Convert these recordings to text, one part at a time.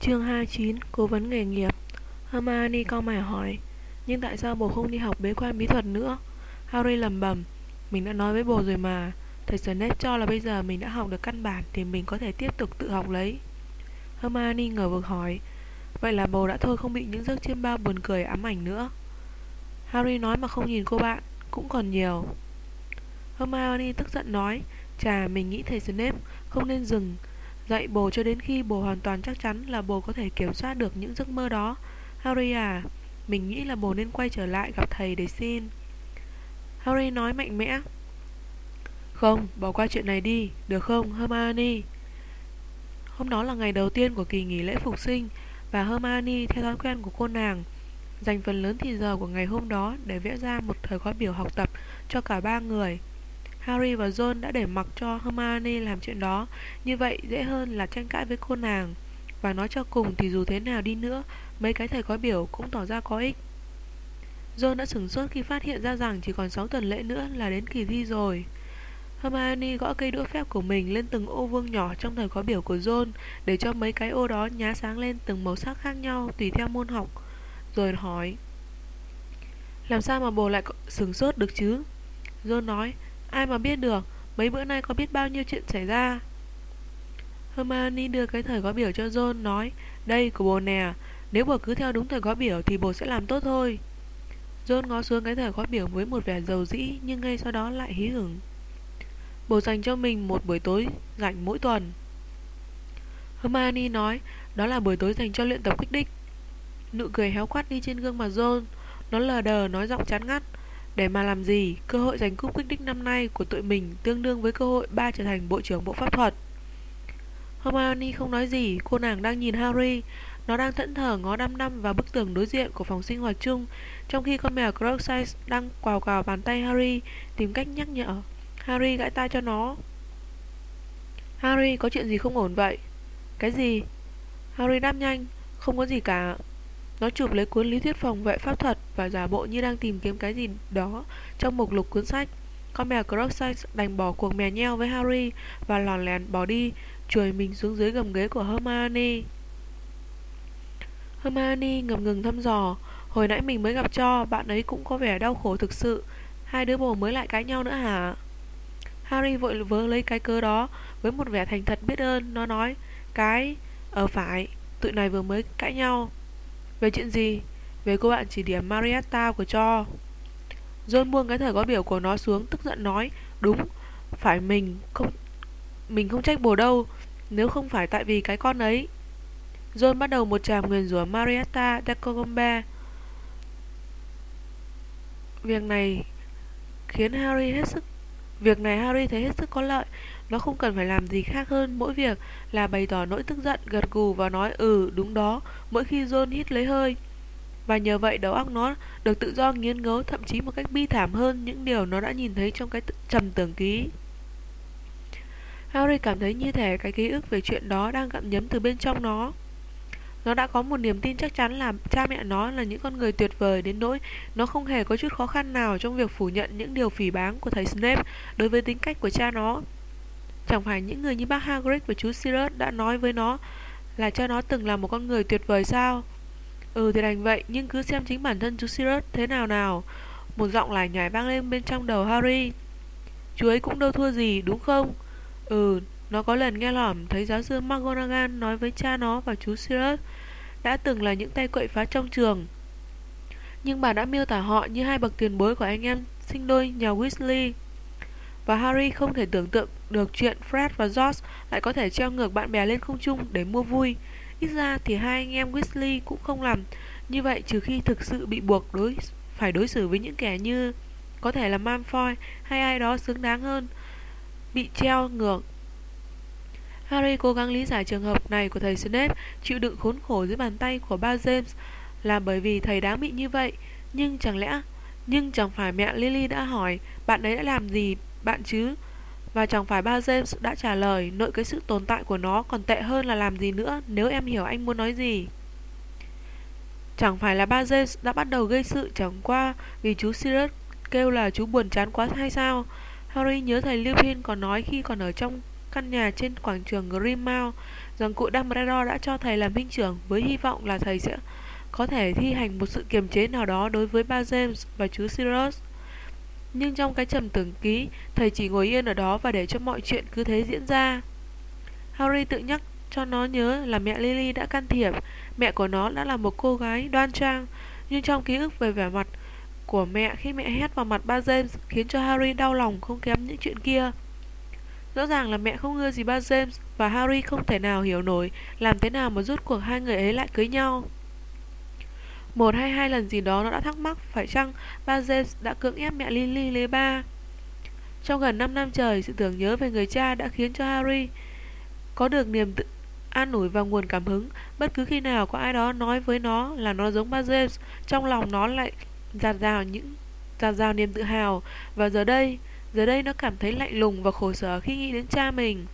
Chương 29 Cố vấn nghề nghiệp. Hermione cau mày hỏi, Nhưng tại sao bố không đi học bế quan bí thuật nữa? Harry lầm bầm Mình đã nói với bố rồi mà. Thầy Snape cho là bây giờ mình đã học được căn bản Thì mình có thể tiếp tục tự học lấy. Hermione ngờ vực hỏi, Vậy là bố đã thôi không bị những giấc chiêm bao buồn cười ám ảnh nữa? Harry nói mà không nhìn cô bạn, Cũng còn nhiều. Hermione tức giận nói, Chà, mình nghĩ thầy Snape không nên dừng. Dạy bồ cho đến khi bồ hoàn toàn chắc chắn là bồ có thể kiểm soát được những giấc mơ đó. Harry à Mình nghĩ là bồ nên quay trở lại gặp thầy để xin. Harry nói mạnh mẽ. Không, bỏ qua chuyện này đi Được không, Hermione? Hôm đó là ngày đầu tiên của kỳ nghỉ lễ phục sinh Và Hermione theo thói quen của cô nàng. Dành phần lớn thì giờ của ngày hôm đó Để vẽ ra một thời khóa biểu học tập Cho cả ba người. Harry và Ron đã để mặc cho Hermione làm chuyện đó Như vậy, dễ hơn là tranh cãi với cô nàng Và nói cho cùng thì dù thế nào đi nữa, Mấy cái thầy khóa biểu cũng tỏ ra có ích John đã sửng sốt khi phát hiện ra rằng Chỉ còn 6 tuần lễ nữa là đến kỳ thi rồi Hermione gõ cây đũa phép của mình lên từng ô vuông nhỏ trong thời khóa biểu của John để cho mấy cái ô đó nhá sáng lên từng màu sắc khác nhau tùy theo môn học. Rồi hỏi, Làm sao mà bồ lại sửng sốt được chứ? John nói Ai mà biết được, Mấy bữa nay có biết bao nhiêu chuyện xảy ra? Hermione đưa cái thời gói biểu cho John nói, Đây của bồ nè, Nếu bồ cứ theo đúng thời gói biểu thì bồ sẽ làm tốt thôi. John ngó xuống cái thời gói biểu với một vẻ dầu dĩ, Nhưng ngay sau đó lại hí hửng. Bồ dành cho mình một buổi tối rảnh mỗi tuần. Hermione nói, Đó là buổi tối dành cho luyện tập kích đích. Nụ cười héo quát đi trên gương mặt John Nó lờ đờ, nói giọng chán ngắt để mà làm gì, cơ hội giành cúp quyết định năm nay của tụi mình tương đương với cơ hội ba trở thành bộ trưởng bộ pháp thuật. Hermione không nói gì, cô nàng đang nhìn Harry. Nó đang thẫn thờ ngó đăm đăm vào bức tường đối diện của phòng sinh hoạt chung, trong khi con mèo Crookshanks đang quào quào bàn tay Harry, tìm cách nhắc nhở. Harry gãi tai cho nó. Harry, có chuyện gì không ổn vậy? Cái gì? Harry đáp nhanh, không có gì cả. Nó chụp lấy cuốn lý thuyết phòng vệ pháp thuật và giả bộ như đang tìm kiếm cái gì đó trong mục lục cuốn sách. Con mèo Crookshanks đành bỏ cuộc mè nheo với Harry và lòn lèn bỏ đi, chuồi mình xuống dưới gầm ghế của Hermione. Hermione ngập ngừng thăm dò, hồi nãy mình mới gặp cho, bạn ấy cũng có vẻ đau khổ thực sự. Hai đứa bồ mới lại cãi nhau nữa hả? Harry vội vớ lấy cái cớ đó với một vẻ thành thật biết ơn, nó nói, cái, ở phải, tụi này vừa mới cãi nhau. Về chuyện gì? Về cô bạn chỉ điểm Marietta của cho. John buông cái thời gói biểu của nó xuống Tức giận nói Đúng, phải mình không Mình không trách bồ đâu Nếu không phải tại vì cái con ấy. John bắt đầu một tràng nguyền rủa Marietta Decogombe Việc này khiến Harry hết sức Việc này Harry thấy hết sức có lợi. Nó không cần phải làm gì khác hơn Mỗi việc là bày tỏ nỗi tức giận, Gật gù và nói ừ đúng đó, Mỗi khi John hít lấy hơi. Và nhờ vậy đầu óc nó được tự do nghiên ngấu, Thậm chí một cách bi thảm hơn Những điều nó đã nhìn thấy trong cái trầm tưởng ký. Harry cảm thấy như thể cái ký ức về chuyện đó đang gặm nhấm từ bên trong nó. Nó đã có một niềm tin chắc chắn là cha mẹ nó là những con người tuyệt vời đến nỗi nó không hề có chút khó khăn nào trong việc phủ nhận những điều phỉ báng của thầy Snape đối với tính cách của cha nó. Chẳng phải những người như bác Hagrid và chú Sirius đã nói với nó là cha nó từng là một con người tuyệt vời sao? Ừ thì đành vậy, nhưng cứ xem chính bản thân chú Sirius thế nào nào. Một giọng lải nhải vang lên bên trong đầu Harry. Chú ấy cũng đâu thua gì, đúng không? Ừ, nó có lần nghe lỏm thấy giáo sư McGonagall nói với cha nó và chú Sirius đã từng là những tay quậy phá trong trường. Nhưng bà đã miêu tả họ như hai bậc tiền bối của anh em sinh đôi nhà Weasley. Và Harry không thể tưởng tượng được chuyện Fred và George lại có thể treo ngược bạn bè lên không trung để mua vui. Ít ra thì hai anh em Weasley cũng không làm như vậy trừ khi thực sự bị buộc đối phải đối xử với những kẻ như có thể là Malfoy hay ai đó xứng đáng hơn bị treo ngược Harry cố gắng lý giải trường hợp này của thầy Snape chịu đựng khốn khổ dưới bàn tay của ba James là bởi vì thầy đáng bị như vậy. Nhưng chẳng lẽ, nhưng chẳng phải mẹ Lily đã hỏi bạn ấy đã làm gì bạn chứ? Và chẳng phải ba James đã trả lời, nội cái sự tồn tại của nó còn tệ hơn là làm gì nữa, nếu em hiểu anh muốn nói gì. Chẳng phải là ba James đã bắt đầu gây sự chẳng qua vì chú Sirius kêu là chú buồn chán quá hay sao? Harry nhớ thầy Lupin còn nói khi còn ở trong căn nhà trên quảng trường Grimmauld, rằng cụ Dumbledore đã cho thầy làm huynh trưởng với hy vọng là thầy sẽ có thể thi hành một sự kiềm chế nào đó đối với ba James và chú Sirius. Nhưng trong cái trầm tưởng ký, thầy chỉ ngồi yên ở đó và để cho mọi chuyện cứ thế diễn ra. Harry tự nhắc cho nó nhớ là mẹ Lily đã can thiệp. Mẹ của nó đã là một cô gái đoan trang, nhưng trong ký ức về vẻ mặt của mẹ khi mẹ hét vào mặt ba James khiến cho Harry đau lòng không kém những chuyện kia. Rõ ràng là mẹ không ưa gì ba James và Harry không thể nào hiểu nổi làm thế nào mà rút cuộc hai người ấy lại cưới nhau. Một hay hai lần gì đó nó đã thắc mắc phải chăng ba James đã cưỡng ép mẹ Lily lấy ba. Trong gần 5 năm trời, sự tưởng nhớ về người cha đã khiến cho Harry có được niềm tự an ủi và nguồn cảm hứng. Bất cứ khi nào có ai đó nói với nó là nó giống ba James, trong lòng nó lại giạt rào những giạt rào niềm tự hào. Và giờ đây, giờ đây nó cảm thấy lạnh lùng và khổ sở khi nghĩ đến cha mình.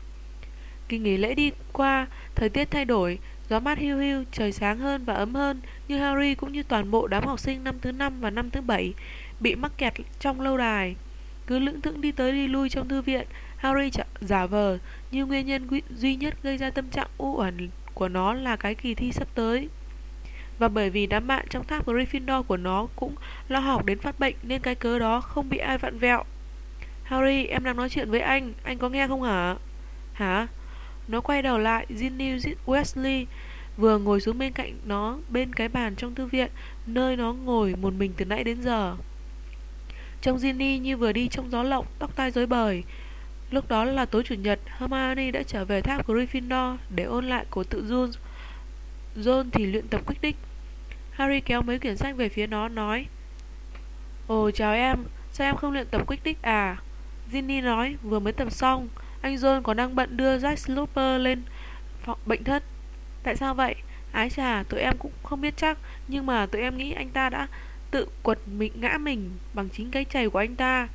Kỳ nghỉ lễ đi qua, thời tiết thay đổi, gió mát hiu hiu, trời sáng hơn và ấm hơn, nhưng Harry cũng như toàn bộ đám học sinh năm thứ năm và năm thứ bảy bị mắc kẹt trong lâu đài. Cứ lững thững đi tới đi lui trong thư viện, Harry giả vờ như nguyên nhân duy nhất gây ra tâm trạng u uẩn của nó là cái kỳ thi sắp tới. Và bởi vì đám bạn trong tháp Gryffindor của nó cũng lo học đến phát bệnh nên cái cớ đó không bị ai vặn vẹo. Harry, em đang nói chuyện với anh, anh có nghe không hả? Hả? Nó quay đầu lại, Ginny Wesley vừa ngồi xuống bên cạnh nó bên cái bàn trong thư viện, nơi nó ngồi một mình từ nãy đến giờ. Trông Ginny như vừa đi trong gió lộng, tóc tai rối bời. Lúc đó là tối chủ nhật, Hermione đã trở về tháp Gryffindor để ôn lại của tự Jun. John thì luyện tập quyết đích. Harry kéo mấy quyển sách về phía nó, nói Ồ chào em, sao em không luyện tập quyết đích à? Ginny nói, vừa mới tập xong, anh John còn đang bận đưa Jack Slooper lên phòng bệnh thất. Tại sao vậy? Ái chà, tụi em cũng không biết chắc, nhưng mà tụi em nghĩ anh ta đã tự quật mình ngã mình bằng chính cái chày của anh ta.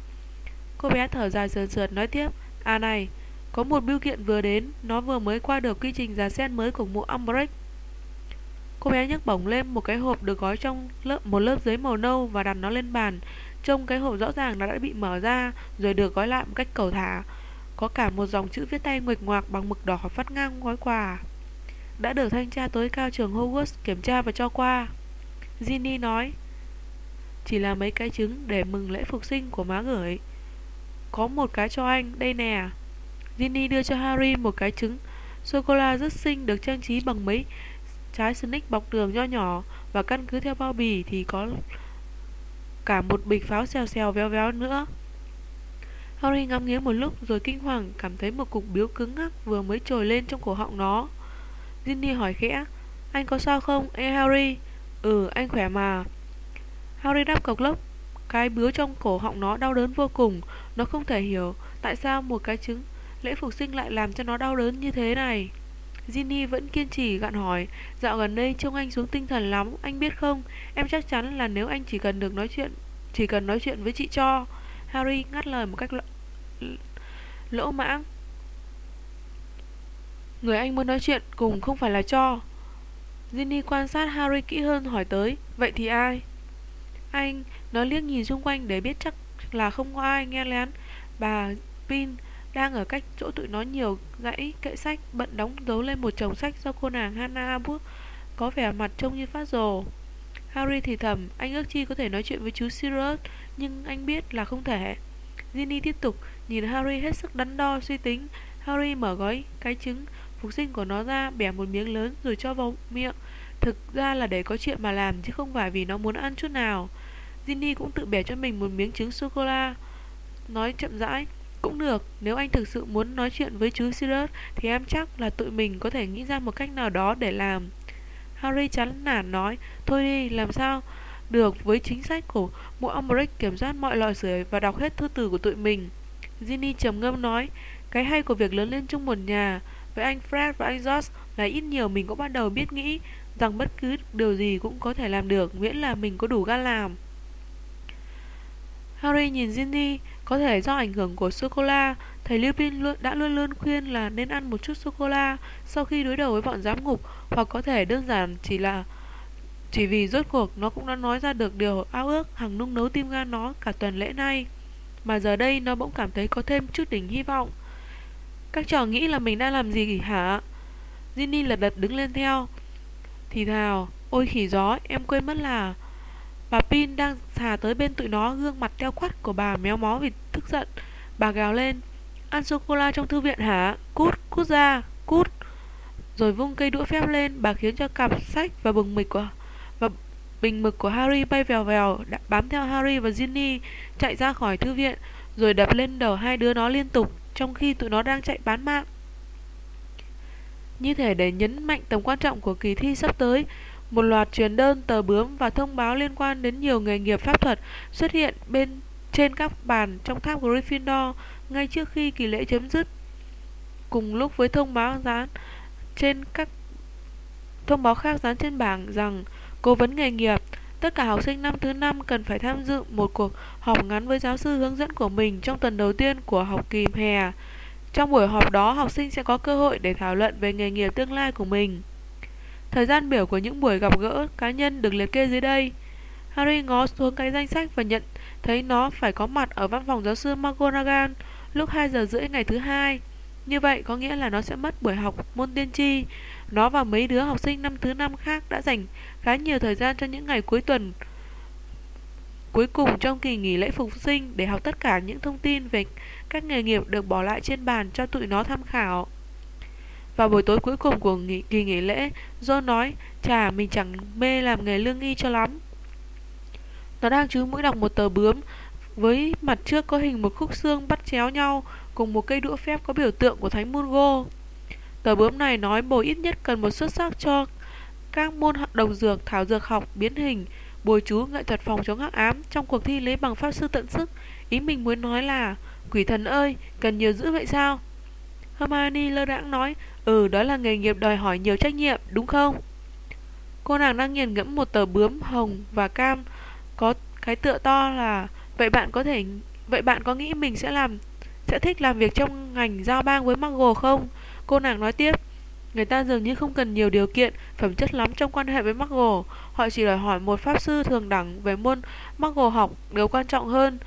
Cô bé thở dài sườn sượt nói tiếp, À này, có một bưu kiện vừa đến, nó vừa mới qua được quy trình giá sen mới của mụ Umbridge. Cô bé nhấc bổng lên một cái hộp được gói trong lớp một lớp giấy màu nâu và đặt nó lên bàn. Trông cái hộp rõ ràng nó đã bị mở ra rồi được gói lại một cách cầu thả. Có cả một dòng chữ viết tay nguệch ngoạc bằng mực đỏ phát ngang gói quà. Đã được thanh tra tối cao trường Hogwarts kiểm tra và cho qua. Ginny nói, chỉ là mấy cái trứng để mừng lễ phục sinh của má gửi. Có một cái cho anh, đây nè. Ginny đưa cho Harry một cái trứng sô-cô-la rất xinh được trang trí bằng mấy trái snake bọc đường nho nhỏ và căn cứ theo bao bì thì có cả một bịch pháo xèo xèo véo véo nữa. Harry ngắm nghía một lúc rồi kinh hoàng cảm thấy một cục biếu cứng ngắc vừa mới trồi lên trong cổ họng nó. Ginny hỏi khẽ, anh có sao không, e Harry? Ừ, anh khỏe mà. Harry đáp cộc lốc, cái bướu trong cổ họng nó đau đớn vô cùng, nó không thể hiểu tại sao một cái trứng lễ phục sinh lại làm cho nó đau đớn như thế này. Ginny vẫn kiên trì gặn hỏi Dạo gần đây trông anh xuống tinh thần lắm Anh biết không Em chắc chắn là nếu anh chỉ cần được nói chuyện Chỉ cần nói chuyện với chị cho Harry ngắt lời một cách lỗ, lỗ mãng Người anh muốn nói chuyện cùng không phải là cho Ginny quan sát Harry kỹ hơn hỏi tới Vậy thì ai? Anh nói liếc nhìn xung quanh để biết chắc là không có ai nghe lén Bà Pin đang ở cách chỗ tụi nó nhiều dãy kệ sách bận đóng dấu lên một chồng sách do cô nàng Hannah Arbus có vẻ mặt trông như phát rồ. Harry thì thầm, anh ước chi có thể nói chuyện với chú Sirius, nhưng anh biết là không thể. Ginny tiếp tục nhìn Harry hết sức đắn đo suy tính. Harry mở gói cái trứng phục sinh của nó ra, bẻ một miếng lớn rồi cho vào miệng. Thực ra là để có chuyện mà làm chứ không phải vì nó muốn ăn chút nào. Ginny cũng tự bẻ cho mình một miếng trứng sô cô la. Nói chậm rãi, cũng được, nếu anh thực sự muốn nói chuyện với chú Sirius thì em chắc là tụi mình có thể nghĩ ra một cách nào đó để làm. Harry chán nản nói, thôi đi, làm sao? Được, với chính sách của mụ Umbridge kiểm soát mọi lò sưởi và đọc hết thư từ của tụi mình. Ginny trầm ngâm nói, cái hay của việc lớn lên chung một nhà với anh Fred và anh George là ít nhiều mình cũng bắt đầu biết nghĩ rằng bất cứ điều gì cũng có thể làm được miễn là mình có đủ gan làm. Harry nhìn Ginny, có thể do ảnh hưởng của sô-cô-la, thầy Lupin luôn, đã luôn luôn khuyên là nên ăn một chút sô-cô-la sau khi đối đầu với bọn giám ngục, hoặc có thể đơn giản chỉ là chỉ vì rốt cuộc nó cũng đã nói ra được điều ao ước hằng nung nấu tim gan nó cả tuần lễ nay. Mà giờ đây nó bỗng cảm thấy có thêm chút đỉnh hy vọng. Các trò nghĩ là mình đang làm gì hả? Ginny lật đật đứng lên theo. Thì thào, ôi khỉ gió, em quên mất là... Bà Pin đang xà tới bên tụi nó Gương mặt teo quắt của bà méo mó vì tức giận Bà gào lên Ăn sô-cô-la trong thư viện hả Cút, cút ra, cút Rồi vung cây đũa phép lên Bà khiến cho cặp sách và bừng mịch của bình mực của Harry bay vèo vèo Bám theo Harry và Ginny Chạy ra khỏi thư viện Rồi đập lên đầu hai đứa nó liên tục Trong khi tụi nó đang chạy bán mạng Như thể để nhấn mạnh tầm quan trọng của kỳ thi sắp tới một loạt truyền đơn, tờ bướm và thông báo liên quan đến nhiều nghề nghiệp pháp thuật xuất hiện bên trên các bàn trong tháp Gryffindor ngay trước khi kỳ lễ chấm dứt. Cùng lúc với thông báo dán trên các thông báo khác dán trên bảng rằng cố vấn nghề nghiệp Tất cả học sinh năm thứ năm cần phải tham dự một cuộc họp ngắn với giáo sư hướng dẫn của mình trong tuần đầu tiên của học kỳ hè. Trong buổi họp đó, học sinh sẽ có cơ hội để thảo luận về nghề nghiệp tương lai của mình. Thời gian biểu của những buổi gặp gỡ cá nhân được liệt kê dưới đây. Harry ngó xuống cái danh sách và nhận thấy nó phải có mặt ở văn phòng giáo sư McGonagall lúc 2 giờ rưỡi ngày thứ hai. Như vậy có nghĩa là nó sẽ mất buổi học môn tiên tri. Nó và mấy đứa học sinh năm thứ năm khác đã dành khá nhiều thời gian cho những ngày cuối tuần cuối cùng trong kỳ nghỉ lễ phục sinh để học tất cả những thông tin về các nghề nghiệp được bỏ lại trên bàn cho tụi nó tham khảo. Vào buổi tối cuối cùng của nghỉ, kỳ nghỉ lễ, John nói, chà, mình chẳng mê làm nghề lương y cho lắm. Nó đang chú mũi đọc một tờ bướm, với mặt trước có hình một khúc xương bắt chéo nhau, cùng một cây đũa phép có biểu tượng của Thánh Mungo. Tờ bướm này nói bồi ít nhất cần một xuất sắc cho các môn đồng dược, thảo dược học, biến hình, bồi chú, nghệ thuật phòng chống hắc ám trong cuộc thi lấy bằng pháp sư tận sức. Ý mình muốn nói là, quỷ thần ơi, cần nhiều dữ vậy sao? Hermione lơ đãng nói, Ừ, đó là nghề nghiệp đòi hỏi nhiều trách nhiệm, đúng không? Cô nàng đang nghiền ngẫm một tờ bướm hồng và cam có cái tựa to là vậy bạn có thể vậy bạn có nghĩ mình sẽ làm sẽ thích làm việc trong ngành giao bang với Muggle không? Cô nàng nói tiếp. Người ta dường như không cần nhiều điều kiện, phẩm chất lắm trong quan hệ với Muggle. Họ chỉ đòi hỏi một pháp sư thường đẳng về môn Muggle học. Điều quan trọng hơn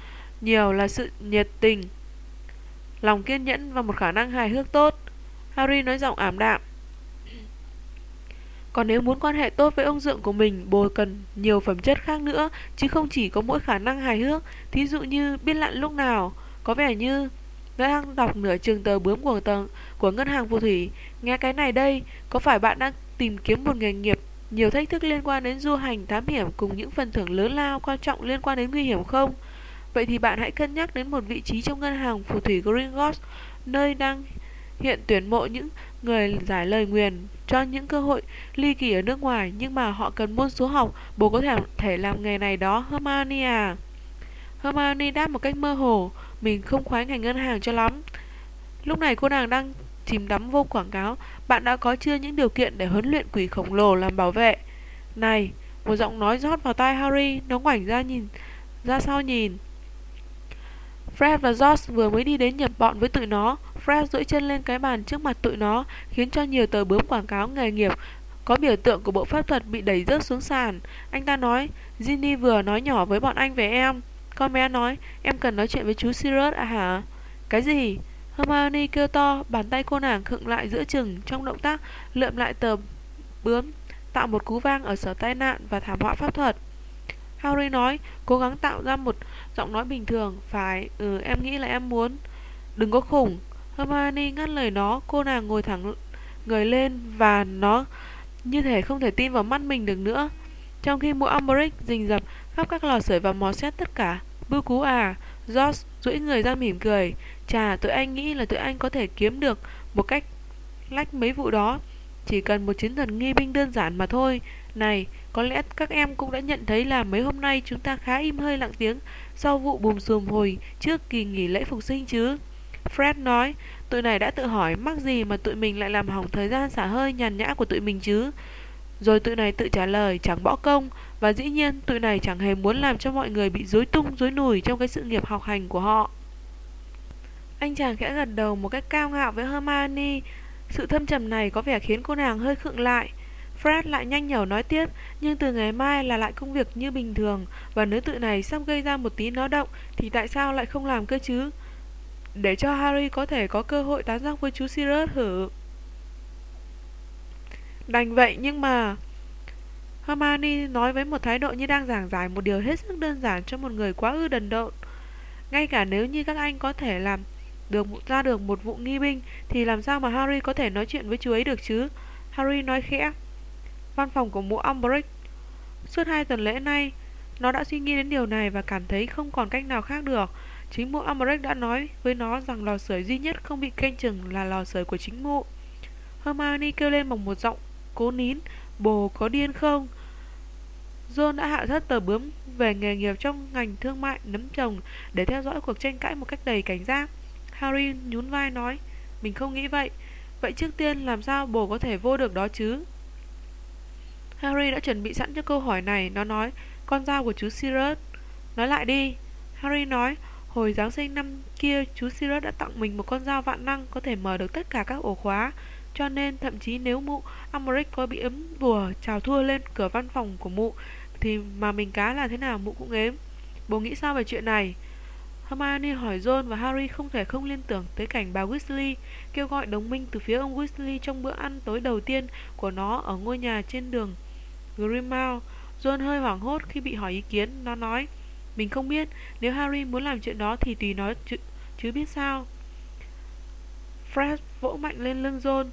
nhiều là sự nhiệt tình, lòng kiên nhẫn và một khả năng hài hước tốt. Harry nói giọng ảm đạm. Còn nếu muốn quan hệ tốt với ông dượng của mình, bồ cần nhiều phẩm chất khác nữa, chứ không chỉ có mỗi khả năng hài hước, thí dụ như biết lặn lúc nào. Có vẻ như nó đang đọc nửa chừng tờ bướm của tầng của ngân hàng phù thủy. Nghe cái này đây, có phải bạn đang tìm kiếm một nghề nghiệp nhiều thách thức liên quan đến du hành, thám hiểm cùng những phần thưởng lớn lao quan trọng liên quan đến nguy hiểm không? Vậy thì bạn hãy cân nhắc đến một vị trí trong ngân hàng phù thủy Gringotts, nơi đang hiện tuyển mộ những người giải lời nguyền cho những cơ hội ly kỳ ở nước ngoài nhưng mà họ cần môn số học bố có thể thể làm nghề này đó Hermione à Hermione đáp một cách mơ hồ mình không khoái ngành ngân hàng cho lắm lúc này cô nàng đang chìm đắm vô quảng cáo bạn đã có chưa những điều kiện để huấn luyện quỷ khổng lồ làm bảo vệ này một giọng nói rót vào tai Harry nó ngoảnh ra nhìn ra sau nhìn Fred và George vừa mới đi đến nhập bọn với tụi nó Fred duỗi chân lên cái bàn trước mặt tụi nó, khiến cho nhiều tờ bướm quảng cáo nghề nghiệp có biểu tượng của bộ pháp thuật bị đẩy rớt xuống sàn. Anh ta nói, Ginny vừa nói nhỏ với bọn anh về em. Con bé nói, em cần nói chuyện với chú Sirius à hả? Cái gì? Hermione kêu to, bàn tay cô nàng khựng lại giữa chừng trong động tác lượm lại tờ bướm, tạo một cú vang ở sở tai nạn và thảm họa pháp thuật. Harry nói, cố gắng tạo ra một giọng nói bình thường. Phải, ừ, em nghĩ là em muốn. Đừng có khủng, Hermione ngắt lời nó, cô nàng ngồi thẳng người lên và nó như thể không thể tin vào mắt mình được nữa. Trong khi mụ Umbridge rình rập khắp các lò sưởi và mò xét tất cả. Bưu cú à, George duỗi người ra mỉm cười. Chà, tụi anh nghĩ là tụi anh có thể kiếm được một cách lách mấy vụ đó. Chỉ cần một chiến thuật nghi binh đơn giản mà thôi. Này, có lẽ các em cũng đã nhận thấy là mấy hôm nay chúng ta khá im hơi lặng tiếng sau vụ bùm xùm hồi trước kỳ nghỉ lễ phục sinh chứ. Fred nói, tụi này đã tự hỏi mắc gì mà tụi mình lại làm hỏng thời gian xả hơi nhàn nhã của tụi mình chứ. Rồi tụi này tự trả lời chẳng bỏ công và dĩ nhiên tụi này chẳng hề muốn làm cho mọi người bị rối tung rối nùi trong cái sự nghiệp học hành của họ. Anh chàng khẽ gật đầu một cách cao ngạo với Hermione. Sự thâm trầm này có vẻ khiến cô nàng hơi khựng lại. Fred lại nhanh nhở nói tiếp, nhưng từ ngày mai là lại công việc như bình thường, và nếu tụi này sắp gây ra một tí náo động, thì tại sao lại không làm cơ chứ? để cho Harry có thể có cơ hội tán giác với chú Sirius hử Đành vậy nhưng mà Hermione nói với một thái độ như đang giảng giải một điều hết sức đơn giản cho một người quá ư đần độn. Ngay cả nếu như các anh có thể làm được ra được một vụ nghi binh thì làm sao mà Harry có thể nói chuyện với chú ấy được chứ? Harry nói khẽ. Văn phòng của mụ Umbridge. Suốt hai tuần lễ nay, nó đã suy nghĩ đến điều này và cảm thấy không còn cách nào khác được. Chính mụ Umbridge đã nói với nó rằng lò sưởi duy nhất không bị canh chừng là lò sưởi của chính mụ. Hermione kêu lên bằng một giọng cố nín, bồ có điên không? John đã hạ thất tờ bướm về nghề nghiệp trong ngành thương mại nấm trồng để theo dõi cuộc tranh cãi một cách đầy cảnh giác. Harry nhún vai nói, mình không nghĩ vậy. Vậy trước tiên làm sao bồ có thể vô được đó chứ? Harry đã chuẩn bị sẵn cho câu hỏi này. Nó nói, con dao của chú Sirius. Nói lại đi. Harry nói, hồi Giáng sinh năm kia chú Sirius đã tặng mình một con dao vạn năng có thể mở được tất cả các ổ khóa. Cho nên thậm chí nếu mụ Umbridge có bị ấm bùa trào thua lên cửa văn phòng của mụ thì mà mình cá là thế nào mụ cũng ếm. Bố nghĩ sao về chuyện này? Hermione hỏi Ron và Harry không thể không liên tưởng tới cảnh bà Weasley kêu gọi đồng minh từ phía ông Weasley trong bữa ăn tối đầu tiên của nó ở ngôi nhà trên đường Grimmauld. Ron hơi hoảng hốt khi bị hỏi ý kiến. Nó nói, mình không biết, nếu Harry muốn làm chuyện đó thì tùy nó chứ, chứ biết sao. Fred vỗ mạnh lên lưng Ron,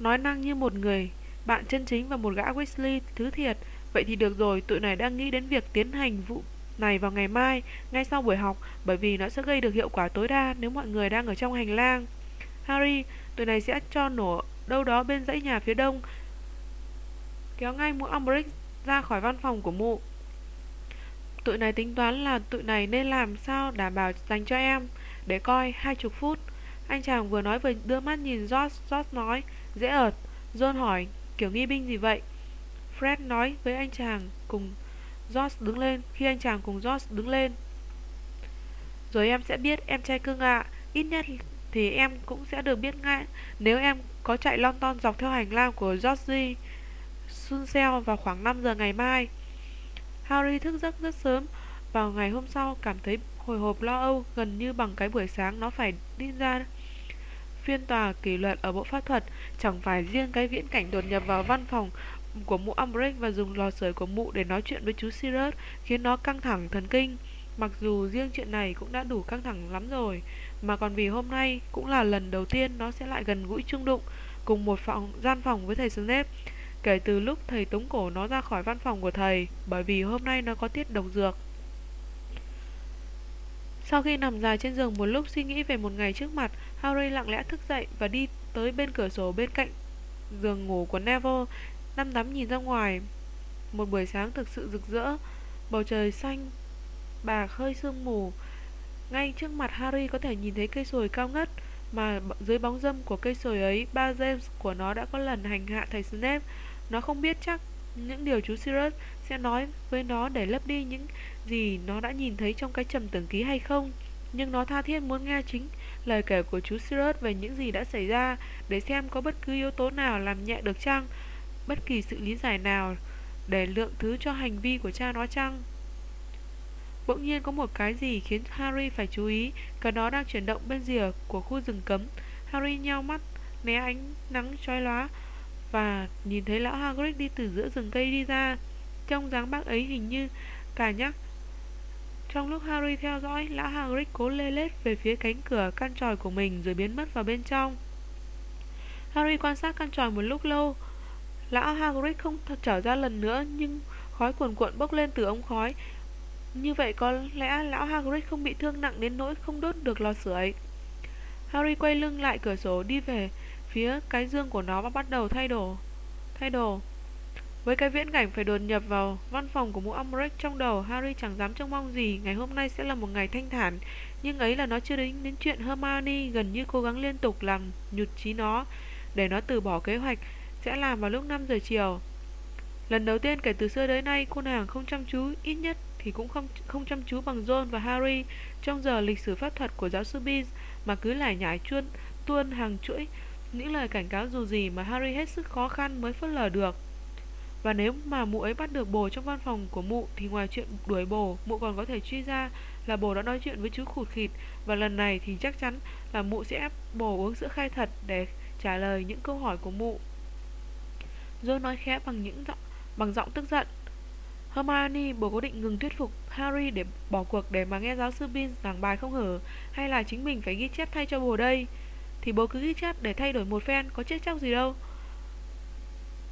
nói năng như một người bạn chân chính và một gã Weasley thứ thiệt. Vậy thì được rồi, tụi này đang nghĩ đến việc tiến hành vụ này vào ngày mai, ngay sau buổi học, bởi vì nó sẽ gây được hiệu quả tối đa nếu mọi người đang ở trong hành lang. Harry, tụi này sẽ cho nổ đâu đó bên dãy nhà phía đông, kéo ngay mũ Umbridge ra khỏi văn phòng của mụ. Tụi này tính toán là tụi này nên làm sao đảm bảo dành cho em, để coi hai chục phút. Anh chàng vừa nói vừa đưa mắt nhìn George, George nói, dễ ợt. John hỏi, kiểu nghi binh gì vậy? Fred nói với anh chàng cùng George đứng lên khi anh chàng cùng George đứng lên. Rồi em sẽ biết em trai cưng ạ, à. ít nhất thì em cũng sẽ được biết ngay nếu em có chạy lon ton dọc theo hành lang của Georgie Sunsell vào khoảng 5 giờ ngày mai. Harry thức giấc rất sớm vào ngày hôm sau cảm thấy hồi hộp lo âu gần như bằng cái buổi sáng nó phải đi ra phiên tòa kỷ luật ở bộ pháp thuật chẳng phải riêng cái viễn cảnh đột nhập vào văn phòng của mụ Umbridge và dùng lò sưởi của mụ để nói chuyện với chú Sirius khiến nó căng thẳng thần kinh. Mặc dù riêng chuyện này cũng đã đủ căng thẳng lắm rồi, mà còn vì hôm nay cũng là lần đầu tiên nó sẽ lại gần gũi chung đụng cùng một phòng gian phòng với thầy Snape kể từ lúc thầy tống cổ nó ra khỏi văn phòng của thầy bởi vì hôm nay nó có tiết độc dược. Sau khi nằm dài trên giường một lúc suy nghĩ về một ngày trước mặt, Harry lặng lẽ thức dậy và đi tới bên cửa sổ bên cạnh giường ngủ của Neville, Năm đắm nhìn ra ngoài. Một buổi sáng thực sự rực rỡ, Bầu trời xanh, Bạc hơi sương mù. Ngay trước mặt Harry có thể nhìn thấy cây sồi cao ngất, Mà dưới bóng dâm của cây sồi ấy, Ba James của nó đã có lần hành hạ thầy Snape. Nó không biết chắc những điều chú Sirius sẽ nói với nó để lấp đi những gì nó đã nhìn thấy trong cái trầm tưởng ký hay không, Nhưng nó tha thiết muốn nghe chính lời kể của chú Sirius về những gì đã xảy ra Để xem có bất cứ yếu tố nào làm nhẹ được chăng bất kỳ sự lý giải nào để lượng thứ cho hành vi của cha nó chăng? Bỗng nhiên có một cái gì khiến Harry phải chú ý, cả đó đang chuyển động bên rìa của khu rừng cấm. Harry nheo mắt, né ánh nắng chói lóa và nhìn thấy lão Hagrid đi từ giữa rừng cây đi ra. Trong dáng bác ấy hình như cả nhắc. Trong lúc Harry theo dõi, lão Hagrid cố lê lết về phía cánh cửa căn tròi của mình rồi biến mất vào bên trong. Harry quan sát căn tròi một lúc lâu, Lão Hagrid không trở ra lần nữa Nhưng khói cuồn cuộn bốc lên từ ống khói. Như vậy có lẽ lão Hagrid không bị thương nặng đến nỗi không đốt được lò sưởi. Harry quay lưng lại cửa sổ đi về phía cái dương của nó và bắt đầu thay đồ. Thay đồ. Với cái viễn cảnh phải đột nhập vào văn phòng của mụ Umbridge trong đầu Harry chẳng dám trông mong gì Ngày hôm nay sẽ là một ngày thanh thản Nhưng ấy là nó chưa đến đến chuyện Hermione gần như cố gắng liên tục làm nhụt chí nó Để nó từ bỏ kế hoạch sẽ làm vào lúc 5 giờ chiều. Lần đầu tiên kể từ xưa tới nay cô nàng không chăm chú, ít nhất thì cũng không không chăm chú bằng John và Harry trong giờ lịch sử pháp thuật của giáo sư Beans mà cứ lải nhải chuôn tuôn hàng chuỗi những lời cảnh cáo dù gì mà Harry hết sức khó khăn mới phớt lờ được. Và nếu mà mụ ấy bắt được bồ trong văn phòng của mụ Thì ngoài chuyện đuổi bồ Mụ còn có thể truy ra là bồ đã nói chuyện với chú khụt khịt. Và lần này thì chắc chắn là mụ sẽ ép bồ uống sữa khai thật Để trả lời những câu hỏi của mụ. John nói khẽ bằng những giọng bằng giọng tức giận. Hermione, bố có định ngừng thuyết phục Harry để bỏ cuộc để mà nghe giáo sư Bean giảng bài không hở Hay là chính mình phải ghi chép thay cho bồ đây? Thì bố cứ ghi chép để thay đổi một phen, có chết chóc gì đâu.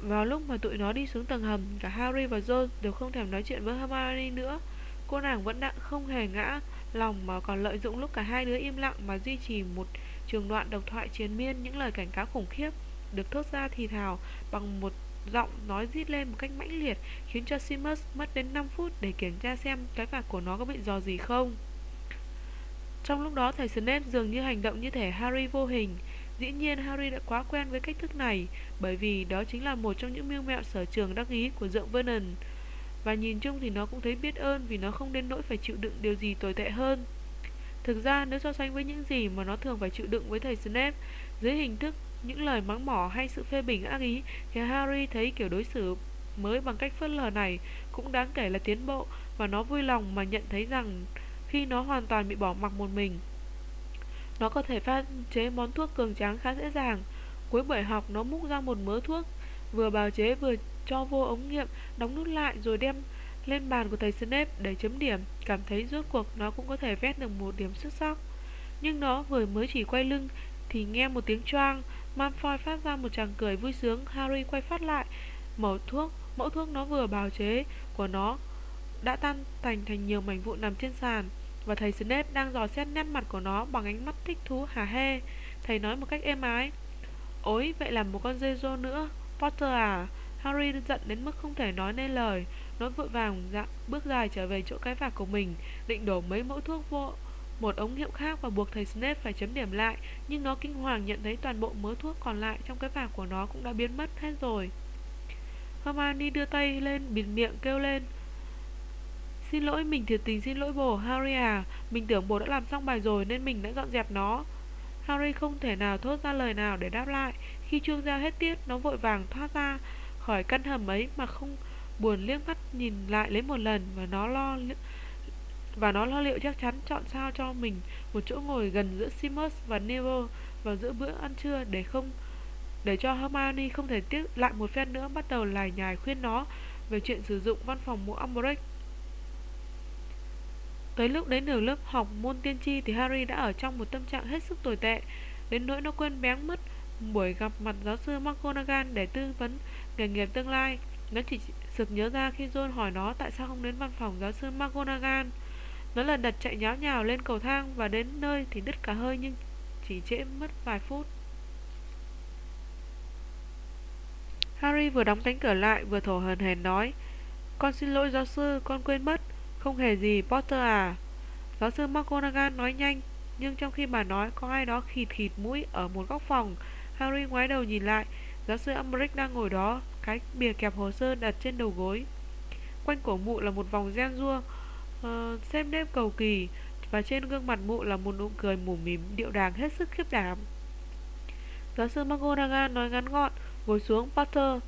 Vào lúc mà tụi nó đi xuống tầng hầm, Cả Harry và Ron đều không thèm nói chuyện với Hermione nữa Cô nàng vẫn đang không hề ngã lòng mà còn lợi dụng lúc cả hai đứa im lặng mà duy trì một trường đoạn độc thoại triền miên những lời cảnh cáo khủng khiếp, được thốt ra thì thào bằng một giọng nói rít lên một cách mãnh liệt, khiến cho Simus mất đến 5 phút để kiểm tra xem cái vạt của nó có bị dò gì không. Trong lúc đó, thầy Snape dường như hành động như thể Harry vô hình. Dĩ nhiên Harry đã quá quen với cách thức này, bởi vì đó chính là một trong những mưu mẹo sở trường đắc ý của dượng Vernon. Và nhìn chung thì nó cũng thấy biết ơn vì nó không đến nỗi phải chịu đựng điều gì tồi tệ hơn. Thực ra nếu so sánh với những gì mà nó thường phải chịu đựng với thầy Snape, dưới hình thức những lời mắng mỏ hay sự phê bình ác ý thì Harry thấy kiểu đối xử mới bằng cách phớt lờ này cũng đáng kể là tiến bộ và nó vui lòng mà nhận thấy rằng khi nó hoàn toàn bị bỏ mặc một mình nó có thể pha chế món thuốc cường tráng khá dễ dàng. Cuối buổi học, nó múc ra một mớ thuốc, vừa bào chế vừa cho vô ống nghiệm, đóng nút lại rồi đem lên bàn của thầy Snape để chấm điểm. Cảm thấy rốt cuộc nó cũng có thể vét được một điểm xuất sắc. Nhưng nó vừa mới chỉ quay lưng thì nghe một tiếng choang, Malfoy phát ra một tràng cười vui sướng. Harry quay phát lại Mẫu thuốc Mẫu thuốc nó vừa bào chế của nó Đã tan thành thành nhiều mảnh vụn nằm trên sàn. Và thầy Snape đang dò xét nét mặt của nó Bằng ánh mắt thích thú hà hê Thầy nói một cách êm ái. Ôi vậy là một con dê dô nữa. Potter à Harry giận đến mức không thể nói nên lời. Nó vội vàng dạ, bước dài trở về chỗ cái vạc của mình Định đổ mấy mẫu thuốc vô một ống hiệu khác và buộc thầy Snape phải chấm điểm lại. Nhưng nó kinh hoàng nhận thấy toàn bộ mớ thuốc còn lại trong cái vạc của nó cũng đã biến mất hết rồi. Hermione đưa tay lên bịt miệng kêu lên. Xin lỗi, mình thiệt tình xin lỗi bồ, Harry à. Mình tưởng bồ đã làm xong bài rồi nên mình đã dọn dẹp nó. Harry không thể nào thốt ra lời nào để đáp lại. Khi chuông giao hết tiết, Nó vội vàng thoát ra khỏi căn hầm ấy Mà không buồn liếc mắt nhìn lại lấy một lần Và nó lo và nó lo liệu chắc chắn chọn sao cho mình một chỗ ngồi gần giữa Simus và Neville vào giữa bữa ăn trưa để không, để cho Hermione không thể tiếc lại một phen nữa, bắt đầu lải nhải khuyên nó về chuyện sử dụng văn phòng mũ Umbridge. Tới lúc đến nửa lớp học môn tiên tri thì Harry đã ở trong một tâm trạng hết sức tồi tệ, đến nỗi nó quên bén mất buổi gặp mặt giáo sư McGonagall để tư vấn nghề nghiệp tương lai. Nó chỉ sực nhớ ra khi John hỏi nó tại sao không đến văn phòng giáo sư McGonagall. Nó lần đật chạy nháo nhào lên cầu thang Và đến nơi thì đứt cả hơi Nhưng chỉ trễ mất vài phút Harry vừa đóng cánh cửa lại Vừa thổ hờn hèn nói Con xin lỗi giáo sư con quên mất không hề gì Potter à Giáo sư McGonagall nói nhanh Nhưng trong khi bà nói có ai đó khịt khịt mũi Ở một góc phòng Harry ngoái đầu nhìn lại Giáo sư Umbridge đang ngồi đó Cái bìa kẹp hồ sơ đặt trên đầu gối Quanh cổ mụ là một vòng gen rua uh, xem nếp cầu kỳ và trên gương mặt mụ là một nụ cười mủ mím, điệu đàng hết sức khiếp đảm. Giáo sư McGonagall nói ngắn gọn, ngồi xuống Potter.